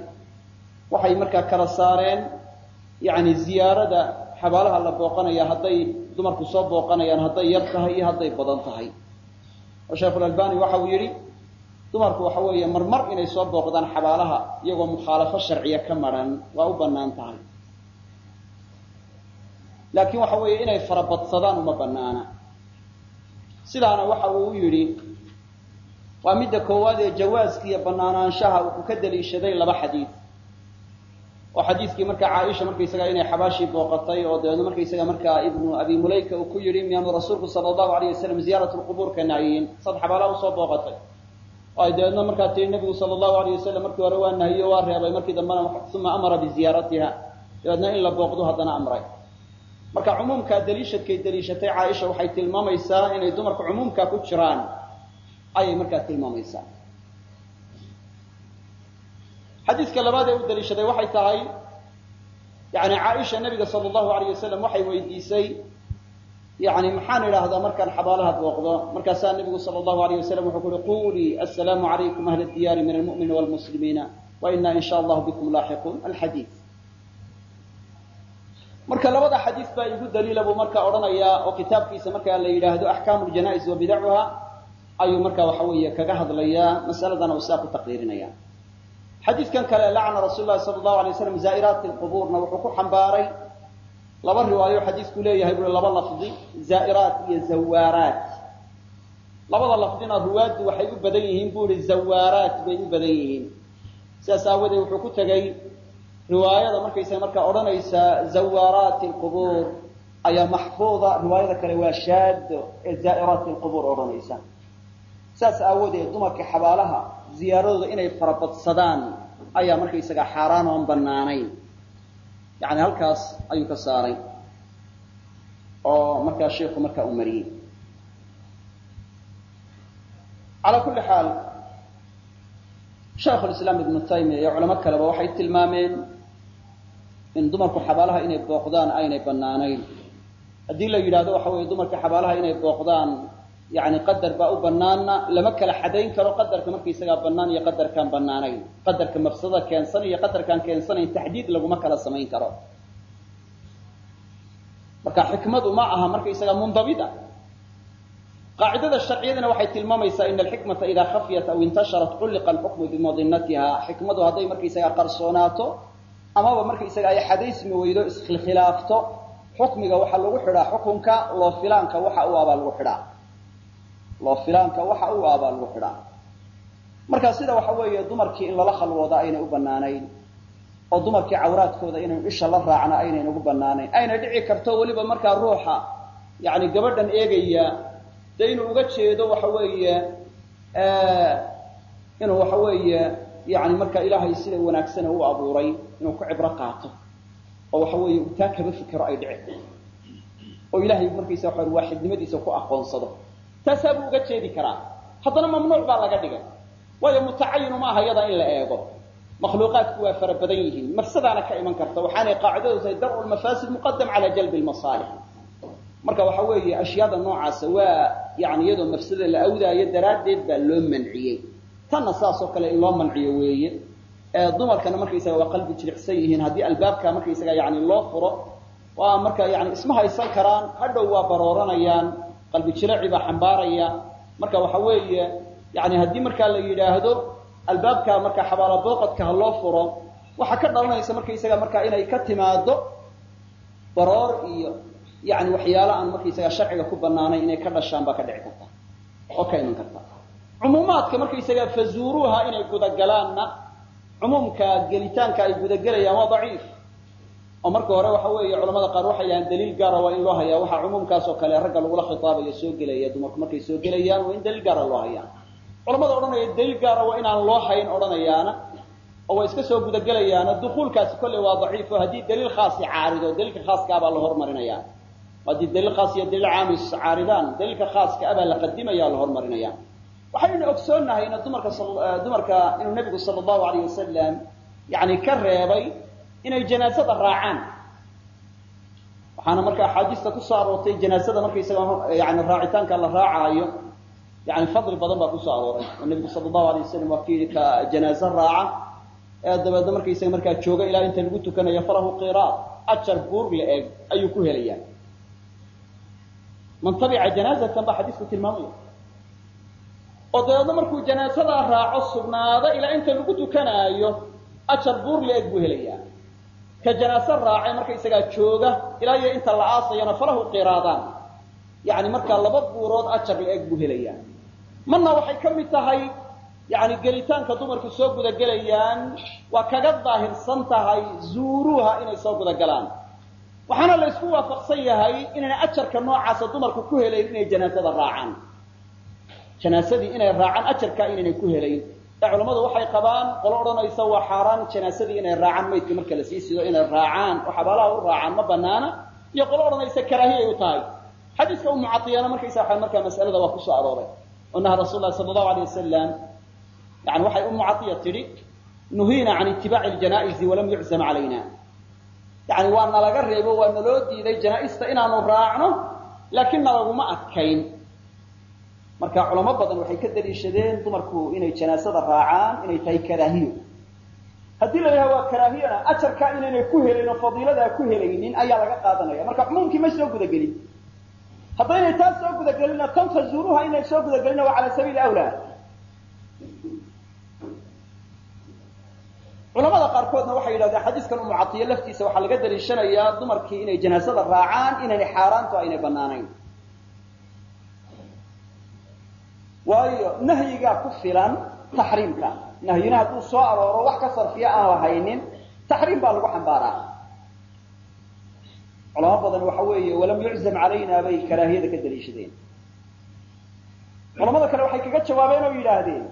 waxay markaa kala saareen yani ziyaarada xabaalaha la booqanaya hadday dumarku soo booqanayaan hadday yar tahay iyo hadday badan tahay. Oo sheikhulalbani waxa uu yidhi dumarku waxa weeye marmar inay soo booqdaan xabaalaha iyagoo mukhaalafo sharciya ka maran waa u bannaan tahay laakiin waxa weeye inay farabadsadaan uma banaana sidaana waxa uu yidhi waa midda koowaad ee jawaaska iyo banaanaanshaha wuxuu ka daliishaday laba xadiid. Oo xadiidkii markaa caaisha markaysaga inay xabaashii booqatay oo dabeedna markaysaga markaa ibnu abi mulayka uu ku yidhi miyaanu rasuulku sala allahu alayh wasalam ziyaarat lqubuur ka nahyiin sad xabaalaha u soo booqatay. Oo ay dabeedna markaa tii nebigu sala allahu alayh wasalam markii hore waa nahiyo waa reebay markii dambena uma amara biziyaaratiha dabeedna in la booqdu haddana amray marka cumuumkaa daliishadkay daliishatay caaisha waxay tilmaamaysaa inay dumarka cumuumkaa ku jiraan. Ayay markaa tilmaamaysaa. Xadiidka labaad ee u daliishaday waxay tahay yani caaisha nabiga sala allahu alayh wasalam waxay weydiisay yani maxaan idhaahdaa markaan xabaalaha booqdo? Markaasaa nabigu sala allahu alayh wasalam wuxuu ku uhi qulii assalaamu calaykum ahla diyaari min almu'mini waalmuslimiina wa ina in sha allahu bikum laaxiquun. Alxadiid marka labada xadiid baa igu daliila buu markaa odhanayaa oo kitaabkiisa markaa la yidhaahdo axkaamu ljana'is wa bidacuha ayuu marka waxa weeye kaga hadlayaa masaladana uu sidaa ku taqriirinaya. Xadiidkan kale lacna rasuul lahi sala allahu alay waslam zaa'iraati lqubuurna wuxuu ku xambaaray laba riwaayo xadiisku leeyahay bui laba lafdi zaa'iraat iyo zawaaraat. Labada lafdina ruwaaddu waxay u badan yihiin buu ihi zawaaraat bay u badan yihiin. Sidaas aawadeed wuxuu ku tegey riwaayada markaysaga markaa odhanaysa zawaaraati lqubuur ayaa maxfuuda riwaayada kale waa shaado ee zaa'iraati lqubuur odhanaysa. Sidaas aawadeed dumarka xabaalaha ziyaaradooda inay farabadsadaan ayaa markaysaga xaaraan oon banaanayn yani halkaas ayuu ka saaray oo markaa sheiku markaa uu mariyey. Calaa kulli xaal shaikhu lislaam ibnu taymiya iyo culamo kaleba waxay tilmaameen in dumarku xabaalaha inay booqdaan aynay banaanayn haddii la yidhahdo waxa weeye dumarka xabaalaha inay booqdaan yani qadar baa u banaana lama kala xadayn karo qadarka markaysagaa banaan iyo qadarkaan banaanayn qadarka mafsadada keensan iyo qadarkaan keensanayn taxdiid laguma kala samayn karo. Marka xikmadu ma aha markaysaga mundabida. Qaacidada sharciyadana waxay tilmaamaysaa ina alxikmata idaa khafyat aw intasharat culliqa alxukmu bimadinatiha xikmadu hadday markaysaga qarsoonaato amaba markaysaga ay xadaysmi weydo iskhilkhilaafto xukmiga waxaa lagu xidhaa xukunka loo filaanka waxa u abaa lagu xidhaa. Loo filaanka waxa u abaa lagu xidhaa. Marka sida waxa weeye dumarkii in lala khalwooda aynay u banaanayn oo dumarkii cawraadkooda inaynu isha la raacna aynayn ugu banaanayn ayna dhici karto weliba markaa ruuxa yani gabadhan eegaya de inuu uga jeedo waxa weeye inuu waxa weeye yani markaa ilaahay sida wanaagsane u abuuray inuu ku cibro qaato oo waxa weeye uu taa kaba fikero ay dhici oo ilaahay markaysa waxa waaxidnimadiisa ku aqoonsado. Taasaa buu uga jeedi karaa. Haddana mamnuuc baa laga dhigay. Waayo mutacayinu ma aha yada in la eego. Makhluuqaadku waa fara badan yihiin. Mafsadaana ka iman karta waxaanay qaacidadu tahay darcu lmafaasid muqadam cala jalbi lmasaalix marka waxa weeye ashyaada noocaasa waa yani iyadoo mafsada la awdaayo daraaddeed baa loo manciyey. Tanna saas oo kale in loo manciyo weeye dumarkana markaysaga waa qalbi jiricsan yihiin. Haddii albaabka markaysaga yani loo furo waa marka yani isma haysan karaan hadhow waa barooranayaan qalbi jiraci baa xambaaraya. Marka waxa weeye yani haddii markaa la yidhaahdo albaabka marka xabaala booqadka ha loo furo waxaa ka dhalanaysa markaysaga markaa inay ka timaado baroor iyo yani waxyaalo aan markaysaga sharciga ku banaanayn inay ka dhashaan baa ka dhici karta. Oo ka iman karta. Cumuumaadka markaysaga fazuuruha inay gudagalaanna cumuumka gelitaanka ay gudagelayaan waa daciif. oo marka hore waxa weeye culamada qaar waxay yahaan daliil gaara waa in loo hayaa. Waxaa cumuumkaas oo kale ragga lagula khitaabayo soo gelaya dumarku markay soo gelayaan waa in daliil gaara loo hayaa. Culamada odhanaya daliil gaara waa inaan loo hayn odhanayaana oo way iska soo gudagelayaana. Dukuulkaasi kolley waa daciif oo haddii daliil khaasi caarido daliilka khaaska abaa la hormarinaya haddii daliil khaas iyo daliil caamis caaridaan daliilka khaaska abaa la qadimaya la hormarinaya waxaynu ogsoonnahay ina dumarka dumarka inuu nebigu sala allahu alayh wasalam yani ka reebay inay janaasada raacaan. Waxaana marka axaadiista ku soo aroortay janaasada markaysaga yani raacitaanka la raacaayo. Yani fadli badan baa ku soo arooray. Oo nebigu sala allahu alay wasalam waa kii ka janaaze raaca. Ee dabeedna markaysaga markaa jooga ilaa inta lagu tukanayo falahu qiraad ajar buur la eg ayuu ku helayaa. Man tabica janaazatan baa xadiisku tilmaamaya oo dabeedna markuu janaasadaa raaco sugnaado ilaa inta lagu tukanaayo ajar buur la eg buu helayaa. Ka janaase raacay markaysagaa jooga ilaa iyo inta la aasayana falahu qiraadaan. Yani markaa laba buurood ajar la eg buu helayaa. Marna waxay ka mid tahay yani gelitaanka dumarku soo gudagelayaan waa kaga daahirsan tahay zuuruuha inay soo gudagalaan waxaana la ysku waafaqsan yahay inayna ajarka noocaasa dumarku ku helayn inay janaasada raacaan janaasadii inay raacaan ajarkaa inaynay ku helayn. Ee culammadu waxay qabaan qolo odhanaysa waa xaaraan janaasadii inay raacaan maydka marka la sii sido inay raacaan oo xabaalaha u raacaan ma banaana. Iyo qolo odhanaysa karaahiyay u tahay. Xadiiska umu cadiyana markaysa waa markaa masalada waa ku soo arooray. Oo naha rasul lahi sala allahu alay wasalam yani waxay umu cadiya tidhi nuhiina can itibaaci ljanaa'izi walam yuczam calayna. Yani waa nalaga reebo waa naloo diiday janaaista inaanu raacno laakiin nalaguma adkayn marka culamo badan waxay ka daliishadeen dumarku inay janaasada raacaan inay tahay karaahiyo. Haddii la yidhaha waa karaahiyana ajarkaa inaynay ku helayn oo fadiiladaa ku helaynin ayaa laga qaadanaya. Marka cumuumkii ma soo gudagelin. Haddaynay taas soo gudagelina tan fazuuruha inay soo gudagelina waa cala sabiili awlaa. Culamada qaarkoodna waxay yidhahdeen xadiiskan umucaiyo laftiisa waxaa laga daliishanayaa dumarkii inay janaasada raacaan inaynay xaaraanto aynay banaanayn waayo nahyigaa ku filan taxriimka. Nahyina hadduu soo arooro wax ka sarfiya aan lahaynin taxriim baa lagu xambaaraa. Culamo badan waxa weeye walam yuczam calayna bay karaahiyada ka daliishadeen. Culamada kale waxay kaga jawaabeen oo yidhaahdeen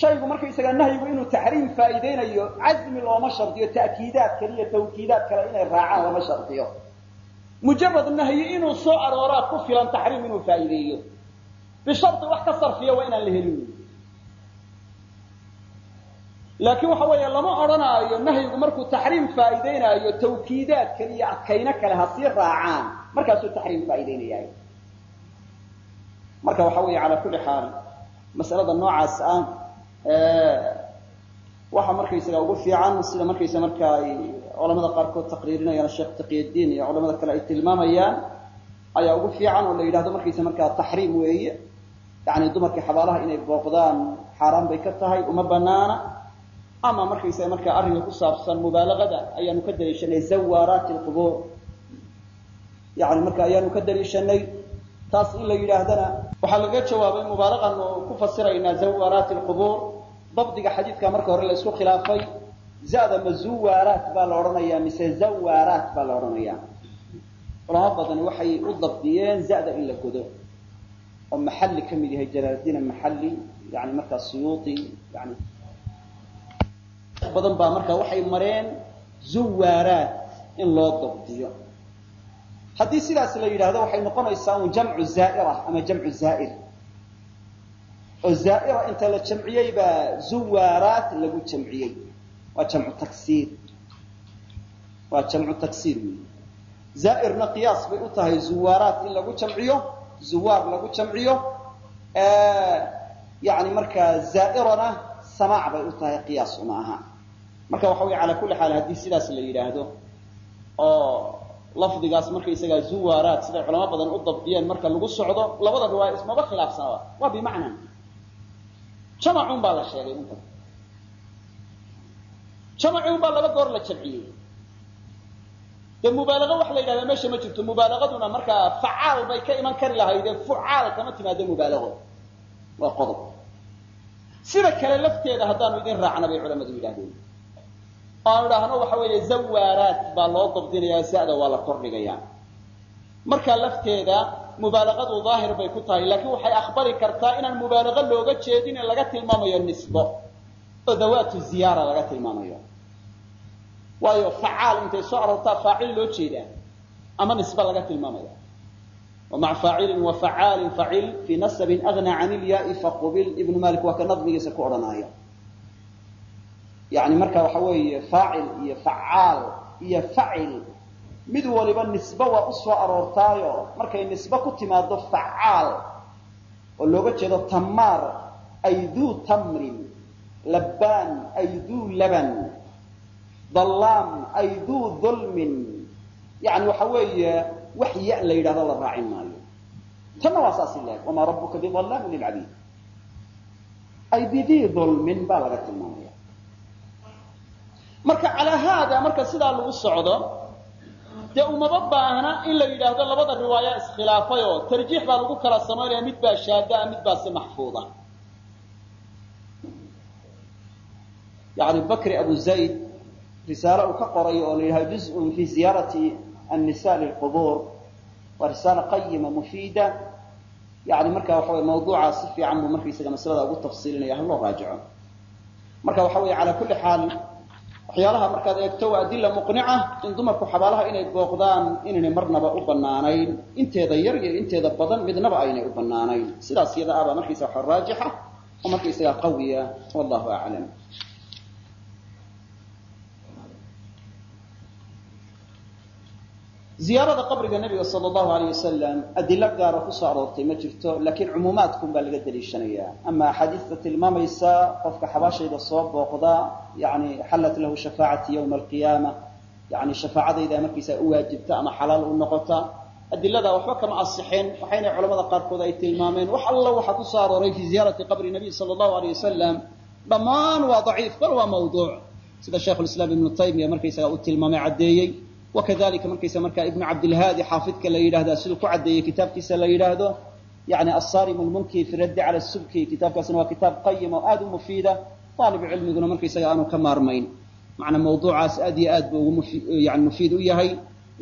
shaygu markaysagaa nahyigu inuu taxriim faa'iideynayo cazmi looma shardiyo ta'kiidaad kale iyo tawkiidaad kale inay raacaan lama shardiyo. Mujarad nahyi inuu soo arooraa ku filan taxriim inuu faa'iideeyo bishardi wax ka sarfiya waa inaan la helin. Laakiin waxa weeye lama odhanaayo nahyigu markuu taxriim faa'iideynaayo tawkiidaad kale iyo adkayno kale ha sii raacaan markaasuu taxriim faa'iideynayahay. Marka waxa weeye calaa kulli xaal masalada noocaas ah waxa markaysaga ugu fiican sida markaysa marka ay culamada qaarkood taqriirinayaan sheekh taqiyadiin iyo culamada kale ay tilmaamayaan ayaa ugu fiican oo la yidhahdo markaysa markaa taxriim weeye yani dumarkii xabaalaha inay booqdaan xaaraan bay ka tahay uma banaana ama markaysaga markaa arrinka ku saabsan mubaalagada ayaanu ka daliishanay zawaaraati lqubuur yani marka ayaanu ka daliishanay taas in la yidhaahdana waxaa laga jawaabay mubaalaqanu ku fasiraynaa zawaaraati lqubuur dabdiga xadiidka marka hore la isku khilaafay zada ma baa la odhanayaa mise zawaaraat baa la odhanayaa. Culamo badani waxay u dabdiyeen zada in la godo oo maxalli ka mid yahay jalaaldiin maxalli yani markaa suyuuti yani badan baa marka waxay mareen zuwaaraat in loo dabdiyo. Haddii sidaas la yidhahdo waxay noqonaysaa un jamcu zaa'ira ama jamcu zaa'ir. Oo zaa'ira inta la jamciyey baa zuwaaraat lagu jamciyey. Waa jamcu taksiir. Waa jamcu taksiir wey zaa'irna qiyaas bay u tahay zuwaaraat in lagu jamciyo zuwaar lagu jamciyo yani markaa zaa'irana samaac bay u tahay qiyaas uma aha. Marka waxa wey calaa kulli xaal haddii sidaas la yidhaahdo oo lafdigaas markaysagaa zuwaaraat siday culamo badan u dabdiyeen marka lagu socdo labada riwaaya ismaba khilaafsanaba waa bimacna jamacun baa la sheegay inta. Jamacun baa laba goor la jamciyey dee mubaalago waxa la yidhahdaa meesha ma jirto. Mubaalaqaduna markaa facaal bay ka iman kari lahaydee fucaal kama timaado mubaalago waa qodob. Sida kale lafteeda haddaanu idin raacna bay culamadu yidhahdeen aanu idhaahno waxa weeye zawaaraat baa loo dabdinayaa zada waa la kordhigayaa. Markaa lafteeda mubaalaqadu daahir bay ku tahay laakiin waxay aqbali kartaa inaan mubaalaqo looga jeedin in laga tilmaamayo nisbo. Oo dawaatu ziyaara laga tilmaamayo waayo facaal intay soo aroortaa faacil loo jeedaa ama nisba laga tilmaamaya. Wamaca faacilin wa facaalin faciil fii nasabin agna can ilyaai faqubil ibnu malik waa ka nadmigiisa ku odhanaaya. Yani marka waxa weeye faacil iyo facaal iyo facil mid waliba nisba waa u soo aroortaayo. Markay nisbe ku timaado facaal oo looga jeedo tamaar ay tamrin labbaan ay laban dallaam ay duu dulmin. Yani waxa weeye wax ya la yidhahdo la raacin maayo. Tanna waa saas ilahay wamaa rabuka bidallaamin lilcabiid. Ay bidii dulmin baa laga tilmaamaya. Marka calaa haada marka sidaa lagu socdo dee umaba baahna in la yidhaahdo labada riwaaya iskhilaafay oo tarjiix baa lagu kala samaynaya mid baa shaadaa mid baa si maxfuuda. Yani bakri abu zayd risaalo uu ka qorayo oo la yidhaha juzun fi ziyaarati annisa lilqubuur. Waa risaalo qayima mufiida. Yani marka waxa wey mawduuca si fiican buu marka isaga maslada ugu tafsiilinaya haloo raajico. Marka waxa weeye calaa kulli xaal waxyaalaha markaad eegto waa adila muqnica in dumarku xabaalaha inay booqdaan inaynay marnaba u banaanayn inteeda yar iyo inteeda badan midnaba aynay u banaanayn sidaas yada abaa markiisa waxa raajixa oo markaisaga qawiya. Wallahu aclam ziyaarada qabriga nabiga sal allahu alayh wasalam adilo gaara ku soo aroortay ma jirto laakiin cumuumaadkun baa laga daliishanaya ama axaadiista tilmaamaysa qofka xabaashayda soo booqda yani xallat lahu shafaacati yawma alqiyaama yani shafaacadayda markiisa u waajibta ama xalaal u noqota adilada waxba kama asixin waxayna culamada qaarkood ay tilmaameen wax alla waxa ku soo arooray fi ziyaarati qabri nabiy sala allahu aleyh wasalam dhammaan waa daciif bal waa mawduuc sida shaykhulislaam ibnu taymiya markaysaga uu tilmaamay caddeeyey wakadalika markaysa markaa ibnu cabdilhaadi xaafidka la yidhahda siduu ku caddeeyey kitaabkiisa la yidhaahdo yani assarim lmunki fi raddi cala subki kitaabkaasina waa kitaab qayim oo aada u mufiida aalibu cilmiguna markaysaga aanu ka maarmayn macnaa mawduucaas aad iyo aad buu yani mufiid u yahay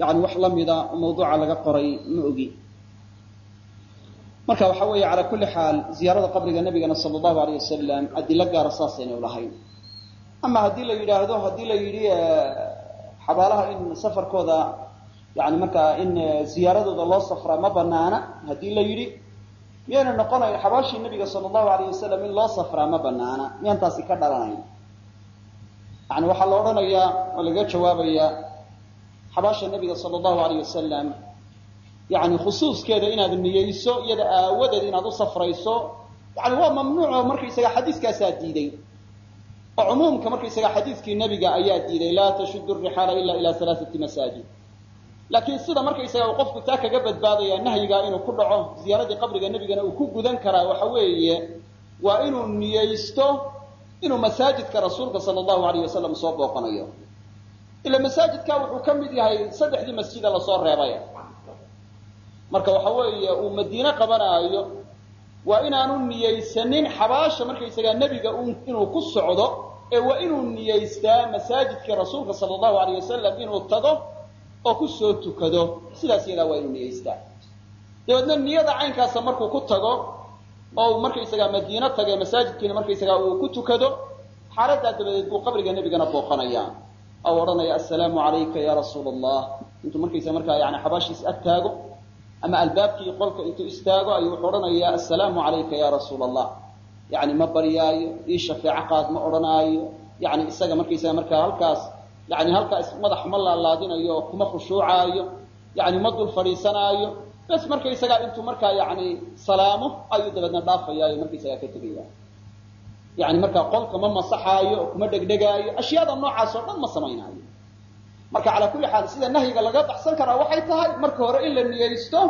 yani wax la mawduuca laga qoray ma ogi marka waxa weeye calaa kulli xaal ziyaarada qabriga nabigana sala allahu aleyh wasalam adilo gaara saasayna ulahayn ama haddii la yidhaahdo haddii la yidhi xabaalaha in safarkooda yani markaa in ziyaaradooda loo safraa ma banaana haddii la yidhi miyayna noqonayn xabaashii nabiga sala allahu aleyh wasalam in loo safraa ma banaana miyaan taasi ka dhalanayn. Yani waxaa la odhanayaa oo laga jawaabayaa xabaasha nabiga sala allahu aleyh wasalam yani khusuuskeeda inaad niyeyso iyada aawadeed inaad u safrayso yani waa mamnuuco markaysaga xadiiskaasaa diiday oo cumuumka markaysaga xadiiskii nebiga ayaa diiday laa tashudu rixaala ila ila alaaati masaajid. Laakiin sida markaysaga uu qofku taa kaga badbaadaya nahyigaa inuu ku dhaco ziyaaradii qabriga nebigana uu ku gudan karaa waxa weeye waa inuu niyeysto inuu masaajidka rasuulka sala allahu alayh wasalam soo booqanayo. Ila masaajidka wuxuu ka mid yahay saddexdii masjida la soo reebay. Marka waxa weeye uu madiine qabanaayo waa inaanu niyeysanin xabaasha markaysagaa nebiga inuu ku socdo ee waa inuu niyeystaa masaajidkii rasuulka sala allahu alayh wasalam inuu tago oo ku soo tukado. Sidaas yadaa waa inuu niyeystaa dabeedna niyada caynkaasa markuu ku tago oo markaysagaa madiino tage masaajidkiina markaysagaa uu ku tukado xaaladdaa dabadeed buu qabriga nebigana booqanaya. Oo odhanaya assalaamu calayka ya rasuula allah intuu markaysa markaa yani xabaashiis ag taago ama albaabkii qolka intuu istaago ayuu wuxuu odhanayaa assalaamu calayka ya rasuula allah yani ma baryaayo ii shafeeco qaad ma odhanaayo. Yani isaga markaysaga markaa halkaas yani halkaas madax ma laalaadinayo oo kuma khushuucaayo. Yani ma dul fadhiisanaayo. Bes markaysagaa intuu markaa yani salaamo ayuu dabeedna dhaafayaayo markaysagaa ka tegaya yani markaa qolka ma masaxaayo oo kuma dhegdhegaayo. Ashyaada noocaas oo dhan ma samaynaayo marka calaa kulli xaal sida nahyiga laga baxsan karaa waxay tahay marka hore in la niyeysto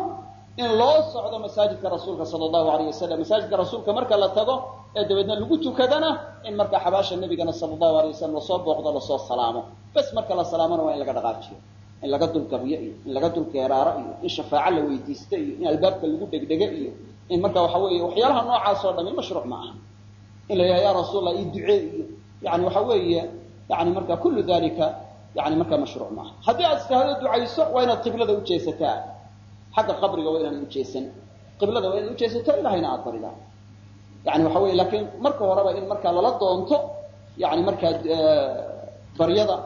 in loo socdo masaajidka rasuulka sala allahu alayh wasalam masaajidka rasuulka marka la tago ee dabeedna lagu tukadana in marka xabaasha nebigana sala allahu alay wasalam la soo booqdo la soo salaamo. Bes marka la salaamona waa in laga dhaqaajiyo in laga dulgabiyo iyo in laga dulgeeraaro iyo in shafaaco la weydiisto iyo in albaabka lagu dhegdhego iyo in marka waxa weeye waxyaalaha noocaas oo dhami mashruuc ma aha in la yidhaha ya rasuul allah ii ducee iyo yani waxa weeye yani marka kullu dalika yani markaa mashruuc maaha. Haddii aad istihahdo ducayso waa inaad qiblada ujeesataa xagga qabriga waa inaad ujeesan qiblada waa inaad ujeesato ilahayna aad baridaa yani waxa weye laakiin marka horeba in markaa lala doonto yani markaa baryada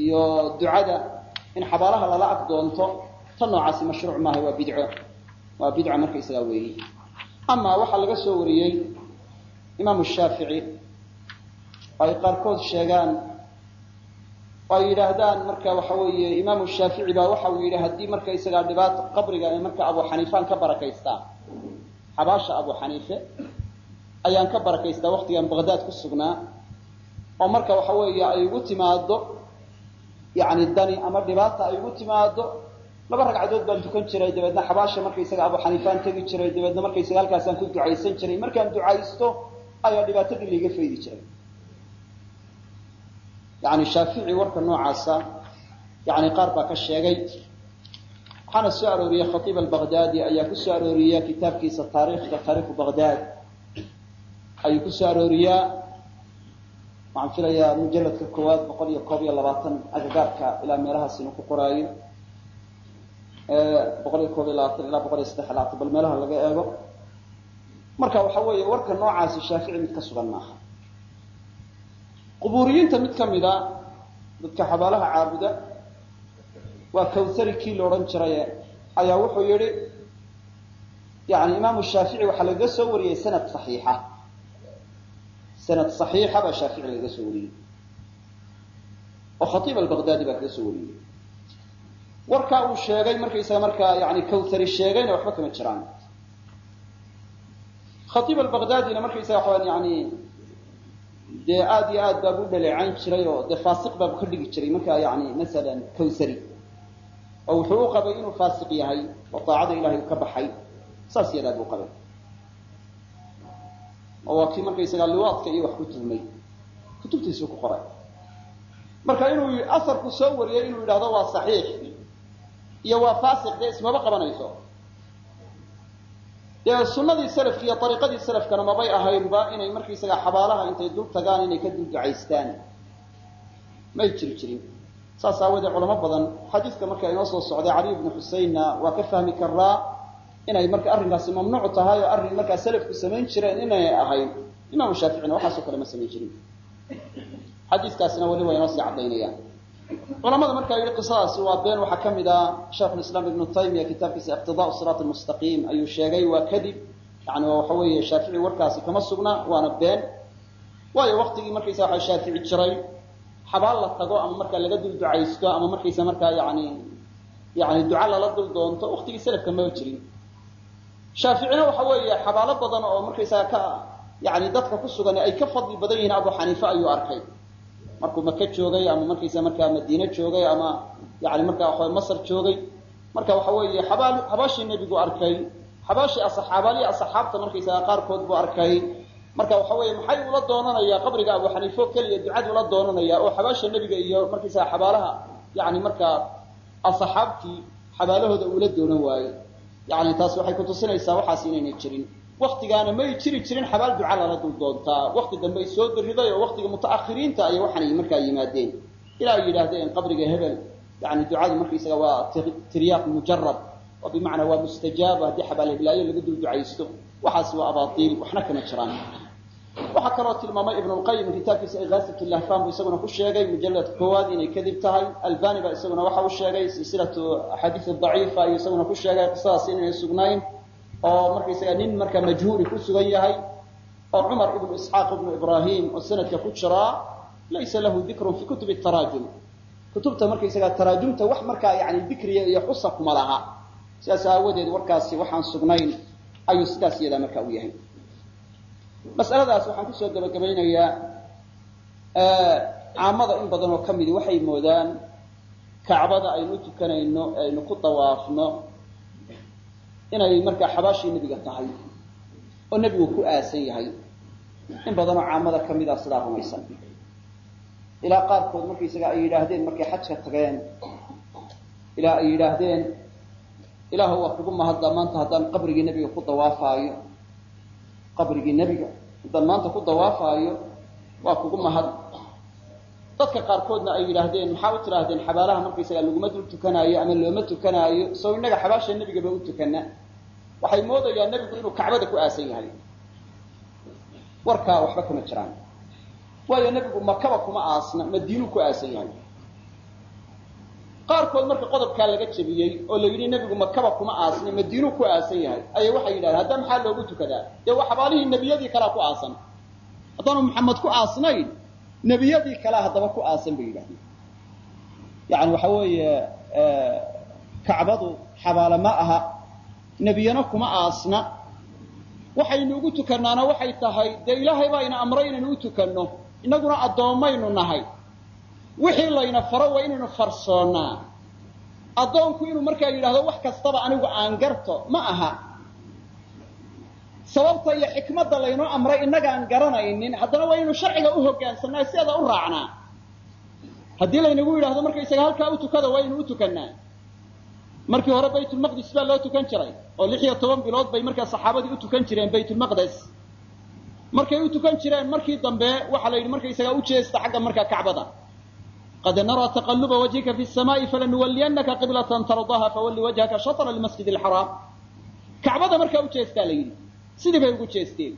iyo ducada in xabaalaha lala ag doonto ta noocaasi mashruuc maaha waa bidco. Waa bidco markaysagaa weeyi ama waxaa laga soo wariyey imaamu shaafici oo ay qaarkood sheegaan oo ay yidhaahdaan marka waxa weeye imaamu shaafici baa waxa uu yidhi haddii markaysagaa dhibaato qabriga ay marka abu xaniifaan ka barakaystaan xabaasha abu xaniife ayaan ka barakaystaa waktigan baqdaad ku sugnaa oo marka waxa weeye ay igu timaado yani dani ama dhibaata ay igu timaado laba ragcadood baan tukan jiray dabeedna xabaasha markaysaga abu xaniifaan tegi jiray dabeedna markaysaga halkaasaan ku ducaysan jiray. Markaan ducaysto ayaa dhibaatadii laiga faydi jiray yani shaafici warka noocaasa yani qaar baa ka sheegay. Waxaana soo arooriyey khatiib albaqdaadi ayaa ku soo arooriya kitaabkiisa taariikhka taariikhu baqdaad ayuu ku soo arooriyaa waxaan filayaa mujaladka koowaad boqol iyo koob iyo labaatan agagaarka ilaa meelahaas inuu ku qoraayo. Boqol iyo koob iyo labaatan ilaa boqol iyo saddex labaatan bal meelaha laga eego. Marka waxa weeye warka noocaasi shaafici mid ka sugan maaha qubuuriyiinta mid ka mida dadka xabaalaha caabuda waa kawthari kii la odhan jiraye ayaa wuxuu yihi yani imaamu shaafici waxaa lagaga soo wariyey sanad saxiixa. Sanad saxiixa baa shaafici lagaga soo wariyey. Oo khatiib albaqdaadi baa kaga soo wariyey. Warkaa uu sheegay markaysaga markaa yani kawthari sheegayna waxba kama jiraan. Khatiib albaqdaadina markaysaga waxaan yani dee aada iyo aad baabu dhaleecayn jiray oo dee faasiq baabu ka dhigi jiray markaa yani masalan kawsari oo wuxuu u qabay inuu faasiq yahay oo daacada ilahay ka baxay. Saas yadaa buu qabay. Oo waa kii markaysagaa liwaadka iyo wax ku tuhmay kutubtiisuu ku qoray. Marka inuu asarku soo wariyay inuu yidhahdo waa saxiix iyo waa faasiq dee ismaba qabanayso dee sunadii salafki iyo ariiqadii salafkana mabay ahaynba inay markaysagaa xabaalaha intay dul tagaan inay ka dul ducaystaan may jiri jirin. Saas aawoodee culamo badan xadiidka marka inoo soo socday caliy bnu xuseynna waa ka fahmi karaa inay marka arrinkaasi mamnuuc tahay oo arrin markaa salafku samayn jireen inay ahayn. Imaamu shaaficina waxaasoo kale ma samayn jirin. Xadiiskaasina weli waa inoo sii caddaynayaan culamada markaa yidhi qisadaasi waa been waxaa ka mid ah sheikhulislaam ibnu taymiya kitaabkiisa iqtidaau siraat almustaqiim ayuu sheegay waa kadib yani waxa weeye shaafici warkaasi kama sugna waana been. Waayo waktigii markaysa waxa shaafici jiray xabaal la tago ama markaa laga dul ducaysto ama markaysa markaa yani yani duca lala dul doonto waktigii salafka maba jirin shaaficina waxa weeye xabaalo badan oo markaysaga ka yani dadka ku sugan ay ka fadli badan yihiin abu xaniife ayuu arkay markuu maka joogay ama markaysa markaa madiine joogay ama yani markaa masar joogay marka waxa weeye xabaal xabaashii nebigu arkay xabaashii xabaalihi asxaabta markaysaga qaarkood buu arkay. Marka waxa weeye maxay ula doonanayaa qabriga abu xaniife oo keliya ducadu ula doonanaya oo xabaasha nebiga iyo markaysaga xabaalaha yani markaa asxaabtii xabaalahooda uula doonan waaye yani taas waxay kutusinaysaa waxaas inaynay jirin waktigaana may jiri jirin xabaal duca lala dul wakti dambe ay soo dariday oo waktiga mutaakhiriinta ay waxaanay markaa yimaadeen. Ilaa ay yidhaahdeen qabriga hebel yani ducadu markaysaga waa tiryaaq mujarab oo bimacnaa waa mustajaaba haddii xabaal heblaayo laga dul waxaas waa abaatiil waxna kama jiraan. Waxaa kaloo tilmaamay ibn lqayim kitaabkiisa igaasat lahfan buu isaguna ku sheegay mujaladka koowaad inay kadib tahay. Albani ba isaguna waxa uu sheegay silsilatu axaadiis daciifa ayuu isaguna ku sheegay qisadaas inaynay sugnayn oo markaysaga nin marka majhuuli ku sugan yahay oo cumar ibnu isxaaq ibnu ibrahim oo sanadka ku jiraa laysa lahu dikrun fi kutubi taraajum. Kutubta markaysaga taraajumta wax markaa yani dikriya iyo xusa kuma laha. Sidaas aawadeed warkaasi waxaan sugnayn ayuu sidaas iyadaa marka u yahay. Masaladaas waxaan ku soo gabagabaynayaa caamada in badan oo ka midi waxay moodaan kacbada aynu tukanayno aynu ku dawaafno inay markaa xabaashii nebiga tahay oo nebigu ku aasan yahay. In badanoo caamada ka mid a sidaa rumaysan. Ilaa qaarkood markaysaga ay yidhaahdeen markay xajka tageen ilaa ay yidhaahdeen ilaahu waa kugu mahadda maanta haddaan qabrigii nebiga ku dawaafaayo qabrigii nebiga haddaan maanta ku dawaafaayo waa kugu mahad dadka qaarkoodna ay yidhaahdeen maxaa u tidhaahdeen xabaalaha markaysaga laguma dul tukanaayo ama looma tukanaayo? Soo innaga xabaasha nebigaba u tukana waxay moodayaan nebigu inuu kacbada ku aasan yahay. Warkaa waxba kama jiraan. Waayo nebigu makaba kuma aasna madiinuu ku aasan yahay. Qaarkood marka qodobkaa laga jebiyey oo la yidhi nebigu makaba kuma aasna madiinuu ku aasan yahay ayay waxay yidhahdeen hadda maxaa loogu tukadaa? Dee waa xabaalihii nebiyadii kalea ku aasan. Haddaanu maxamed ku aasnayn nebiyadii kalea haddaba ku aasan bay yidhahdeen. Yani waxa weeye kacbadu xabaale ma aha nebiyana kuma aasna. Waxaynu ugu tukanaana waxay tahay dee ilaahay baa ina amray inaynu u tukanno innaguna addoommaynu nahay. Wixii layna faro waa inaynu farsoonnaa. Addoonku inuu markaa yidhahdo wax kastaba anigu aan garto ma aha sababta iyo xikmadda laynoo amray innagaan garanaynin haddana waa inaynu sharciga u hoggaansanaa sideeda u raacnaa. Haddii laynagu yidhahdo markaysaga halkaa u tukada waa ynu u tukannaa. Markii hore baytulmaqdis baa loo tukan jiray oo lix iyo toban bilood bay markaa saxaabadii u tukan jireen baytulmaqdes markay u tukan jireen markii dambe waxaa la yidhi markaysagaa u jeesta xagga markaa kacbada. Qad naraa taqaluba wajhika fi samaa'i falanuwaliyannaka qiblatan tardaha fawalli wajhaka shatra lmasjid alxaraam kacbada markaa u jeestaa la yidhi sidii bay ugu jeesteen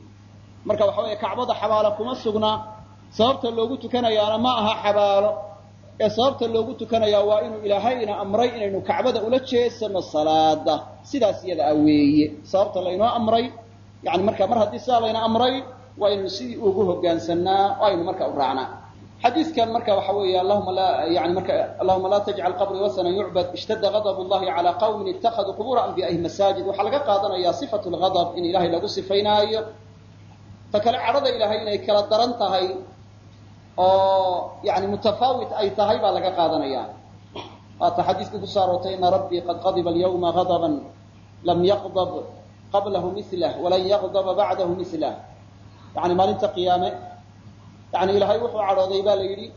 marka waxa weeye kacbada xabaalo kuma sugna. Sababta loogu tukanayaana ma aha xabaalo. Ee sababta loogu tukanayaa waa inuu ilaahayna amray inaynu kacbada ula jeesano salaada. Sidaas iyada a weeye. Sababta laynoo amray yani marka mar haddii sidaa layna amray waa inaynu sidii ugu hoggaansanaa oo aynu marka u raacnaa xadiidkan marka waxa weeye allahuma laa yani marka allahuma laa tajcal qabrii wasanan yucbad ishtada gadab llahi calaa qawmin ittakhaduu qubuura anbiya'ihi masaajid waxaa laga qaadanayaa sifatu lgadab in ilahay lagu sifaynaayo. Ta kale cadhada ilaahay inay kala daran tahay oo yani mutafaawit ay tahay baa laga qaadanaya. Waata xadiiskii ku soo ina rabbii qad qadiba alyawma gadaban lam yaqdab qablahu milah walan yaqdaba bacdahu milah yani maalinta qiyaame yani ilaahay wuxuu cadhooday baa la yidhi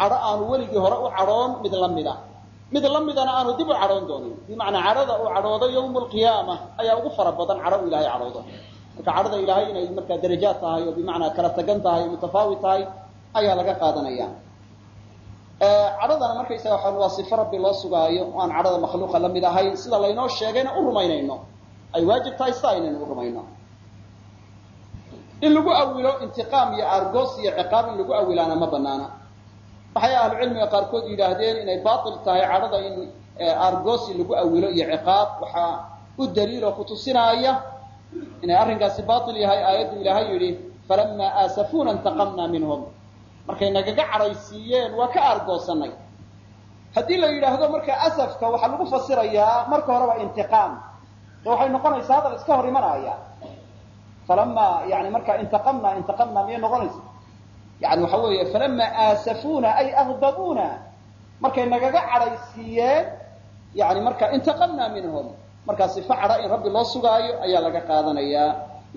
cadho aanu weligii hore u cadhoon mid la mida. Mid la midana aanu dib u cadhoon doonin. Bimacnaa cadhada uu cadhoodo yawm lqiyaama ayaa ugu fara badan cadho u ilahay cadhoodo. Marka cadhada ilaahay inay markaa darajaad tahay oo bimacnaa kala tagan tahay o mutafaawit tahay ayaa laga qaadanaya. Cadhadana markaysaga waxaan waa sifo rabbi loo sugaayo o aan cadhada makhluuqa la mid ahayn sida laynoo sheegayna u rumaynayno. Ay waajib tahay sida aynaynu u rumayno in lagu awilo intiqaam iyo argos iyo ciqaab in lagu awilaana ma banaana. Waxay ahlucilmiga qaarkood yidhaahdeen inay baatil tahay cadhada in argosi lagu awilo iyo ciqaab. Waxaa u daliiloo kutusinaaya inay arrinkaasi baatil yahay aayaddu ilaahay yidhi falamaa aasafuna intaqamna minhum. Markay nagaga cadhaysiiyeen waa ka argoosanay haddii la yidhaahdo marka asafka waxaa lagu fasirayaa marka horeba intiqaam. De waxay noqonaysaa hadal iska hor imanaya falamaa yani marka intaqamna intaqamna miyay noqonaysa? Yani waxa weeye falamaa aasafuna ay agdabuna markay nagaga cadhaysiiyeen yani marka intaqamna minhum. Markaa sifa cadha in rabbi loo sugaayo ayaa laga qaadanayaa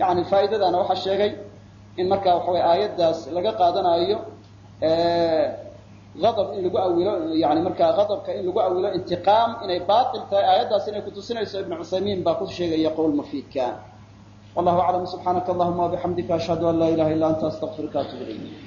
yani faa'iidadana waxaa sheegay in marka waxa wey aayaddaas laga qaadanayo adab in lagu awilo yani markaa adabka in lagu awilo intiqaam inay baatil tahay aayaddaas inay kutusinayso ibnu cuthaymiin baa ku sheegaya qowl mufiidka wallahu aclam subxaanaka allahuma wabixamdika ashhadu an laa ilaha illa anta astaqfiruka atub ilayk